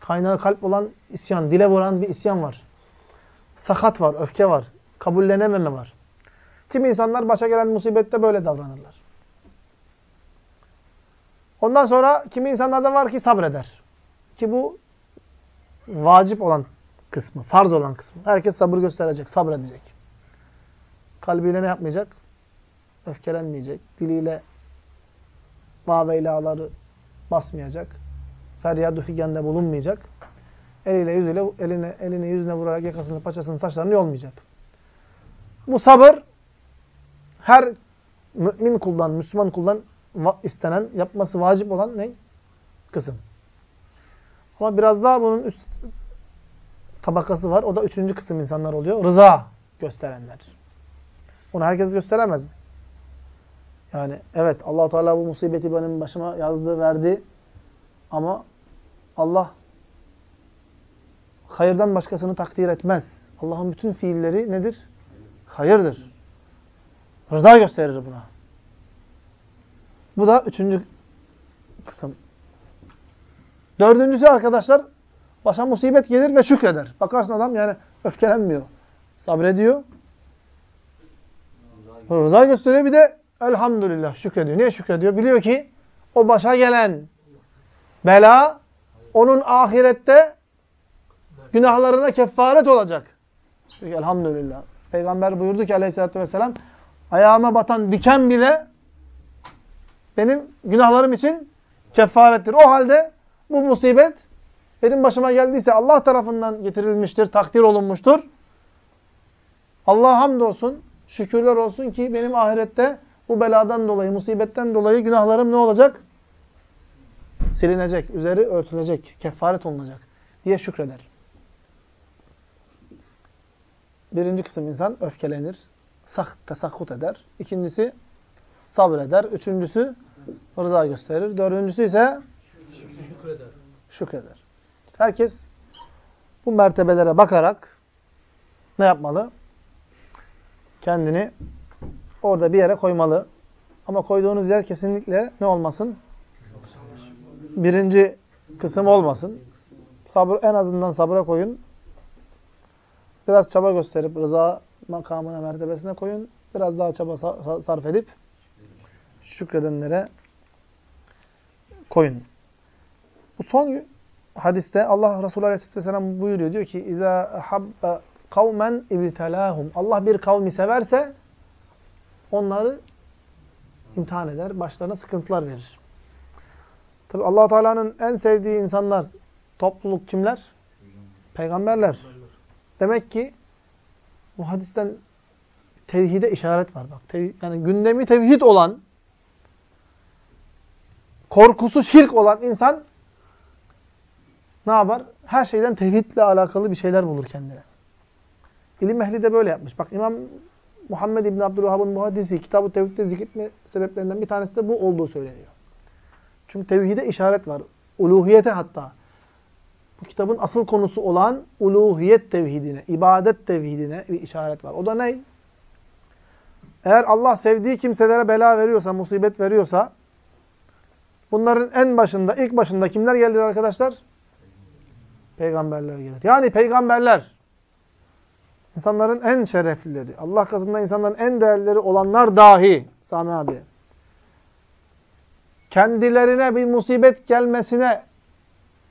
kaynağı kalp olan isyan, dile vuran bir isyan var. Sakat var, öfke var, kabullenememe var. Kimi insanlar başa gelen musibette böyle davranırlar. Ondan sonra kimi insanlarda var ki sabreder. Ki bu vacip olan kısmı, farz olan kısmı. Herkes sabır gösterecek, sabredecek. Kalbiyle ne yapmayacak? Öfkelenmeyecek. Diliyle vaveylaları basmayacak. Feryadu figende bulunmayacak. Eliyle yüzüyle eline, eline yüzüne vurarak yakasını, paçasını, saçlarını yolmayacak. Bu sabır her mümin kuldan, Müslüman kuldan istenen, yapması vacip olan ne? Kısım. Ama biraz daha bunun üst tabakası var. O da üçüncü kısım insanlar oluyor. Rıza gösterenler. Onu herkes gösteremez. Yani evet allah Teala bu musibeti benim başıma yazdı, verdi. Ama Allah hayırdan başkasını takdir etmez. Allah'ın bütün fiilleri nedir? Hayırdır. Rıza gösterir buna. Bu da üçüncü kısım. Dördüncüsü arkadaşlar başa musibet gelir ve şükreder. Bakarsın adam yani öfkelenmiyor. Sabrediyor. Rıza gösteriyor bir de elhamdülillah şükrediyor. Niye şükrediyor? Biliyor ki o başa gelen bela onun ahirette günahlarına kefaret olacak. Çünkü elhamdülillah. Peygamber buyurdu ki aleyhissalatü vesselam ayağıma batan diken bile benim günahlarım için kefarettir. O halde bu musibet benim başıma geldiyse Allah tarafından getirilmiştir, takdir olunmuştur. Allah'a hamdolsun, şükürler olsun ki benim ahirette bu beladan dolayı, musibetten dolayı günahlarım ne olacak? Silinecek, üzeri örtülecek, kefaret olunacak diye şükreder. Birinci kısım insan öfkelenir, sak, tesakkut eder. İkincisi sabreder. Üçüncüsü rıza gösterir. Dördüncüsü ise Şükreder. şükreder. İşte herkes bu mertebelere bakarak ne yapmalı? Kendini orada bir yere koymalı. Ama koyduğunuz yer kesinlikle ne olmasın? Birinci kısım olmasın. Sabır, en azından sabra koyun. Biraz çaba gösterip rıza makamına, mertebesine koyun. Biraz daha çaba sarf edip şükredenlere koyun. Bu son hadiste Allah Resulü Aleyhisselam buyuruyor. Diyor ki İza habbe kavmen ibtelahum. Allah bir kavmi severse onları imtihan eder. Başlarına sıkıntılar verir. Tabi allah Teala'nın en sevdiği insanlar, topluluk kimler? Peygamberler. Demek ki bu hadisten tevhide işaret var. Bak, tev yani gündemi tevhid olan, korkusu şirk olan insan ne yapar? Her şeyden tevhidle alakalı bir şeyler bulur kendine. İlim ehli de böyle yapmış. Bak İmam Muhammed İbn Abdülvahhab'ın bu hadisi kitabı tevhidde zikretme sebeplerinden bir tanesi de bu olduğu söyleniyor. Çünkü tevhide işaret var. Uluhiyete hatta. Bu kitabın asıl konusu olan uluhiyet tevhidine, ibadet tevhidine bir işaret var. O da ne? Eğer Allah sevdiği kimselere bela veriyorsa, musibet veriyorsa bunların en başında, ilk başında kimler gelir arkadaşlar? Peygamberler gelir. Yani peygamberler insanların en şereflileri, Allah katında insanların en değerleri olanlar dahi Sami abi kendilerine bir musibet gelmesine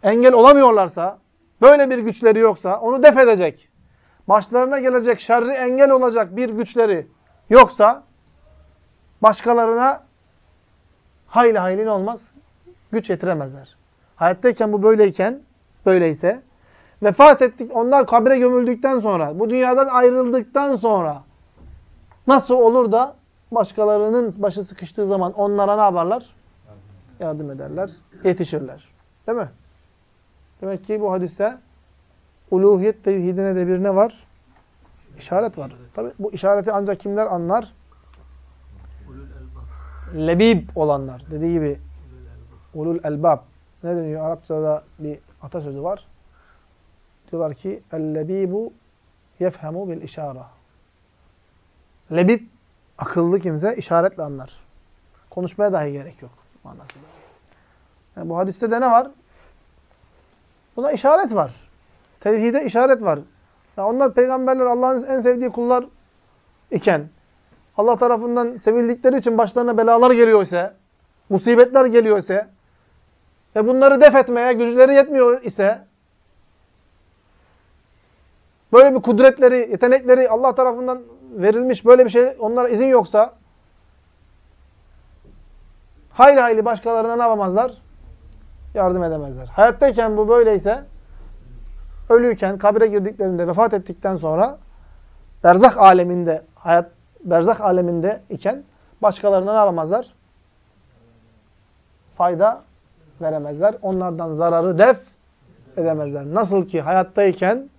engel olamıyorlarsa, böyle bir güçleri yoksa onu def edecek. Başlarına gelecek şerri engel olacak bir güçleri yoksa başkalarına hayli hayli olmaz? Güç yetiremezler. Hayattayken bu böyleyken, böyleyse vefat ettik, onlar kabre gömüldükten sonra, bu dünyadan ayrıldıktan sonra nasıl olur da başkalarının başı sıkıştığı zaman onlara ne yaparlar? Yardım ederler, yetişirler. Değil mi? Demek ki bu hadiste uluhiyet tevhidine de bir ne var? İşaret var. Tabi bu işareti ancak kimler anlar? Lebib olanlar. Dediği gibi ulul elbab. Ne deniyor? Arapçada bir atasözü var. Diyorlar ki el-lebibu yefhemu bil işara. Lebib akıllı kimse işaretle anlar. Konuşmaya dahi gerek yok manasında. Yani bu hadiste de ne var? Buna işaret var. Tevhide işaret var. Ya onlar peygamberler Allah'ın en sevdiği kullar iken Allah tarafından sevildikleri için başlarına belalar geliyor ise, musibetler geliyor ise ve bunları def etmeye güçleri yetmiyor ise böyle bir kudretleri, yetenekleri Allah tarafından verilmiş böyle bir şey onlara izin yoksa hayli hayli başkalarına ne yapamazlar? Yardım edemezler. Hayattayken bu böyleyse ölüyken, kabre girdiklerinde, vefat ettikten sonra berzak aleminde, hayat berzak aleminde iken başkalarına ne yapamazlar? Fayda veremezler. Onlardan zararı def edemezler. Nasıl ki hayattayken,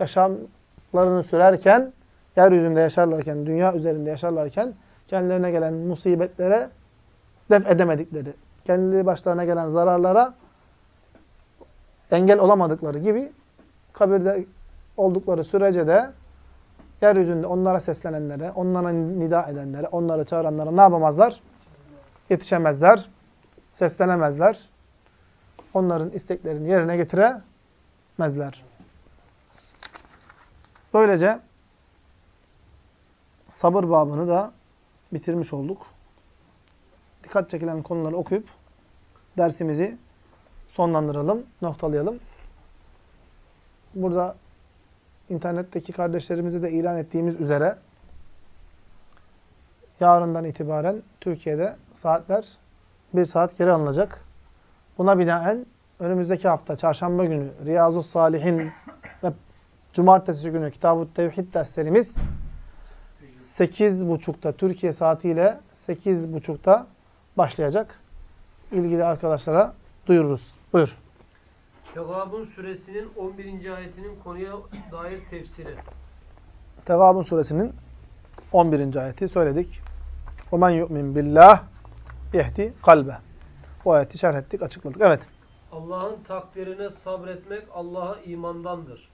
yaşamlarını sürerken, yeryüzünde yaşarlarken, dünya üzerinde yaşarlarken kendilerine gelen musibetlere def edemedikleri, kendi başlarına gelen zararlara engel olamadıkları gibi kabirde oldukları sürece de yeryüzünde onlara seslenenlere, onlara nida edenlere, onları çağıranlara ne yapamazlar? Yetişemezler, seslenemezler. onların isteklerini yerine getiremezler. Böylece sabır babını da bitirmiş olduk. Dikkat çekilen konuları okuyup dersimizi sonlandıralım, noktalayalım. Burada internetteki kardeşlerimize de ilan ettiğimiz üzere yarından itibaren Türkiye'de saatler bir saat geri alınacak. Buna binaen önümüzdeki hafta çarşamba günü Riyazu Salihin ve cumartesi günü Kitab-ı Tevhid derslerimiz 8.30'da Türkiye saatiyle 8.30'da başlayacak. İlgili arkadaşlara duyururuz. Buyur. Tegabun suresinin 11. ayetinin konuya dair tefsiri. Tegabun suresinin 11. ayeti söyledik. وَمَنْ يُؤْمِنْ بِاللّٰهِ يَهْدِ kalbe. Bu ayeti şerh ettik, açıkladık. Evet. Allah'ın takdirine sabretmek Allah'a imandandır.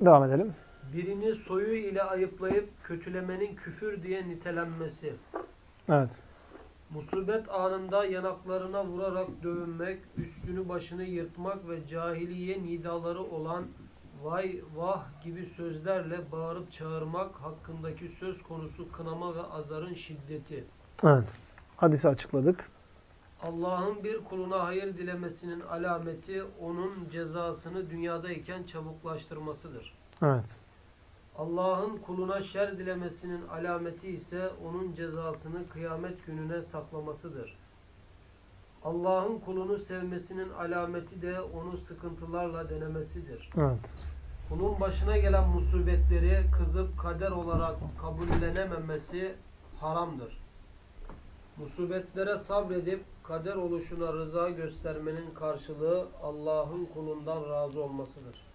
Devam edelim. Birini soyu ile ayıplayıp kötülemenin küfür diye nitelenmesi. Evet. Musibet anında yanaklarına vurarak dövünmek, üstünü başını yırtmak ve cahiliye nidaları olan vay vah gibi sözlerle bağırıp çağırmak hakkındaki söz konusu kınama ve azarın şiddeti. Evet. Hadisi açıkladık. Allah'ın bir kuluna hayır dilemesinin alameti onun cezasını dünyadayken çabuklaştırmasıdır. Evet. Allah'ın kuluna şer dilemesinin alameti ise onun cezasını kıyamet gününe saklamasıdır. Allah'ın kulunu sevmesinin alameti de onu sıkıntılarla denemesidir. Evet. Kulun başına gelen musibetleri kızıp kader olarak kabullenememesi haramdır. Musibetlere sabredip kader oluşuna rıza göstermenin karşılığı Allah'ın kulundan razı olmasıdır.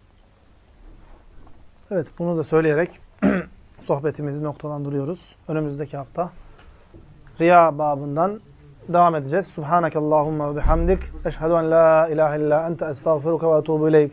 Evet, bunu da söyleyerek sohbetimizi noktalandırıyoruz. Önümüzdeki hafta Riya babından devam edeceğiz. Subhanakallahumma ve bihamdik. Eşhedü en la ilahe illa ente estağfiruka ve etûbü ileyk.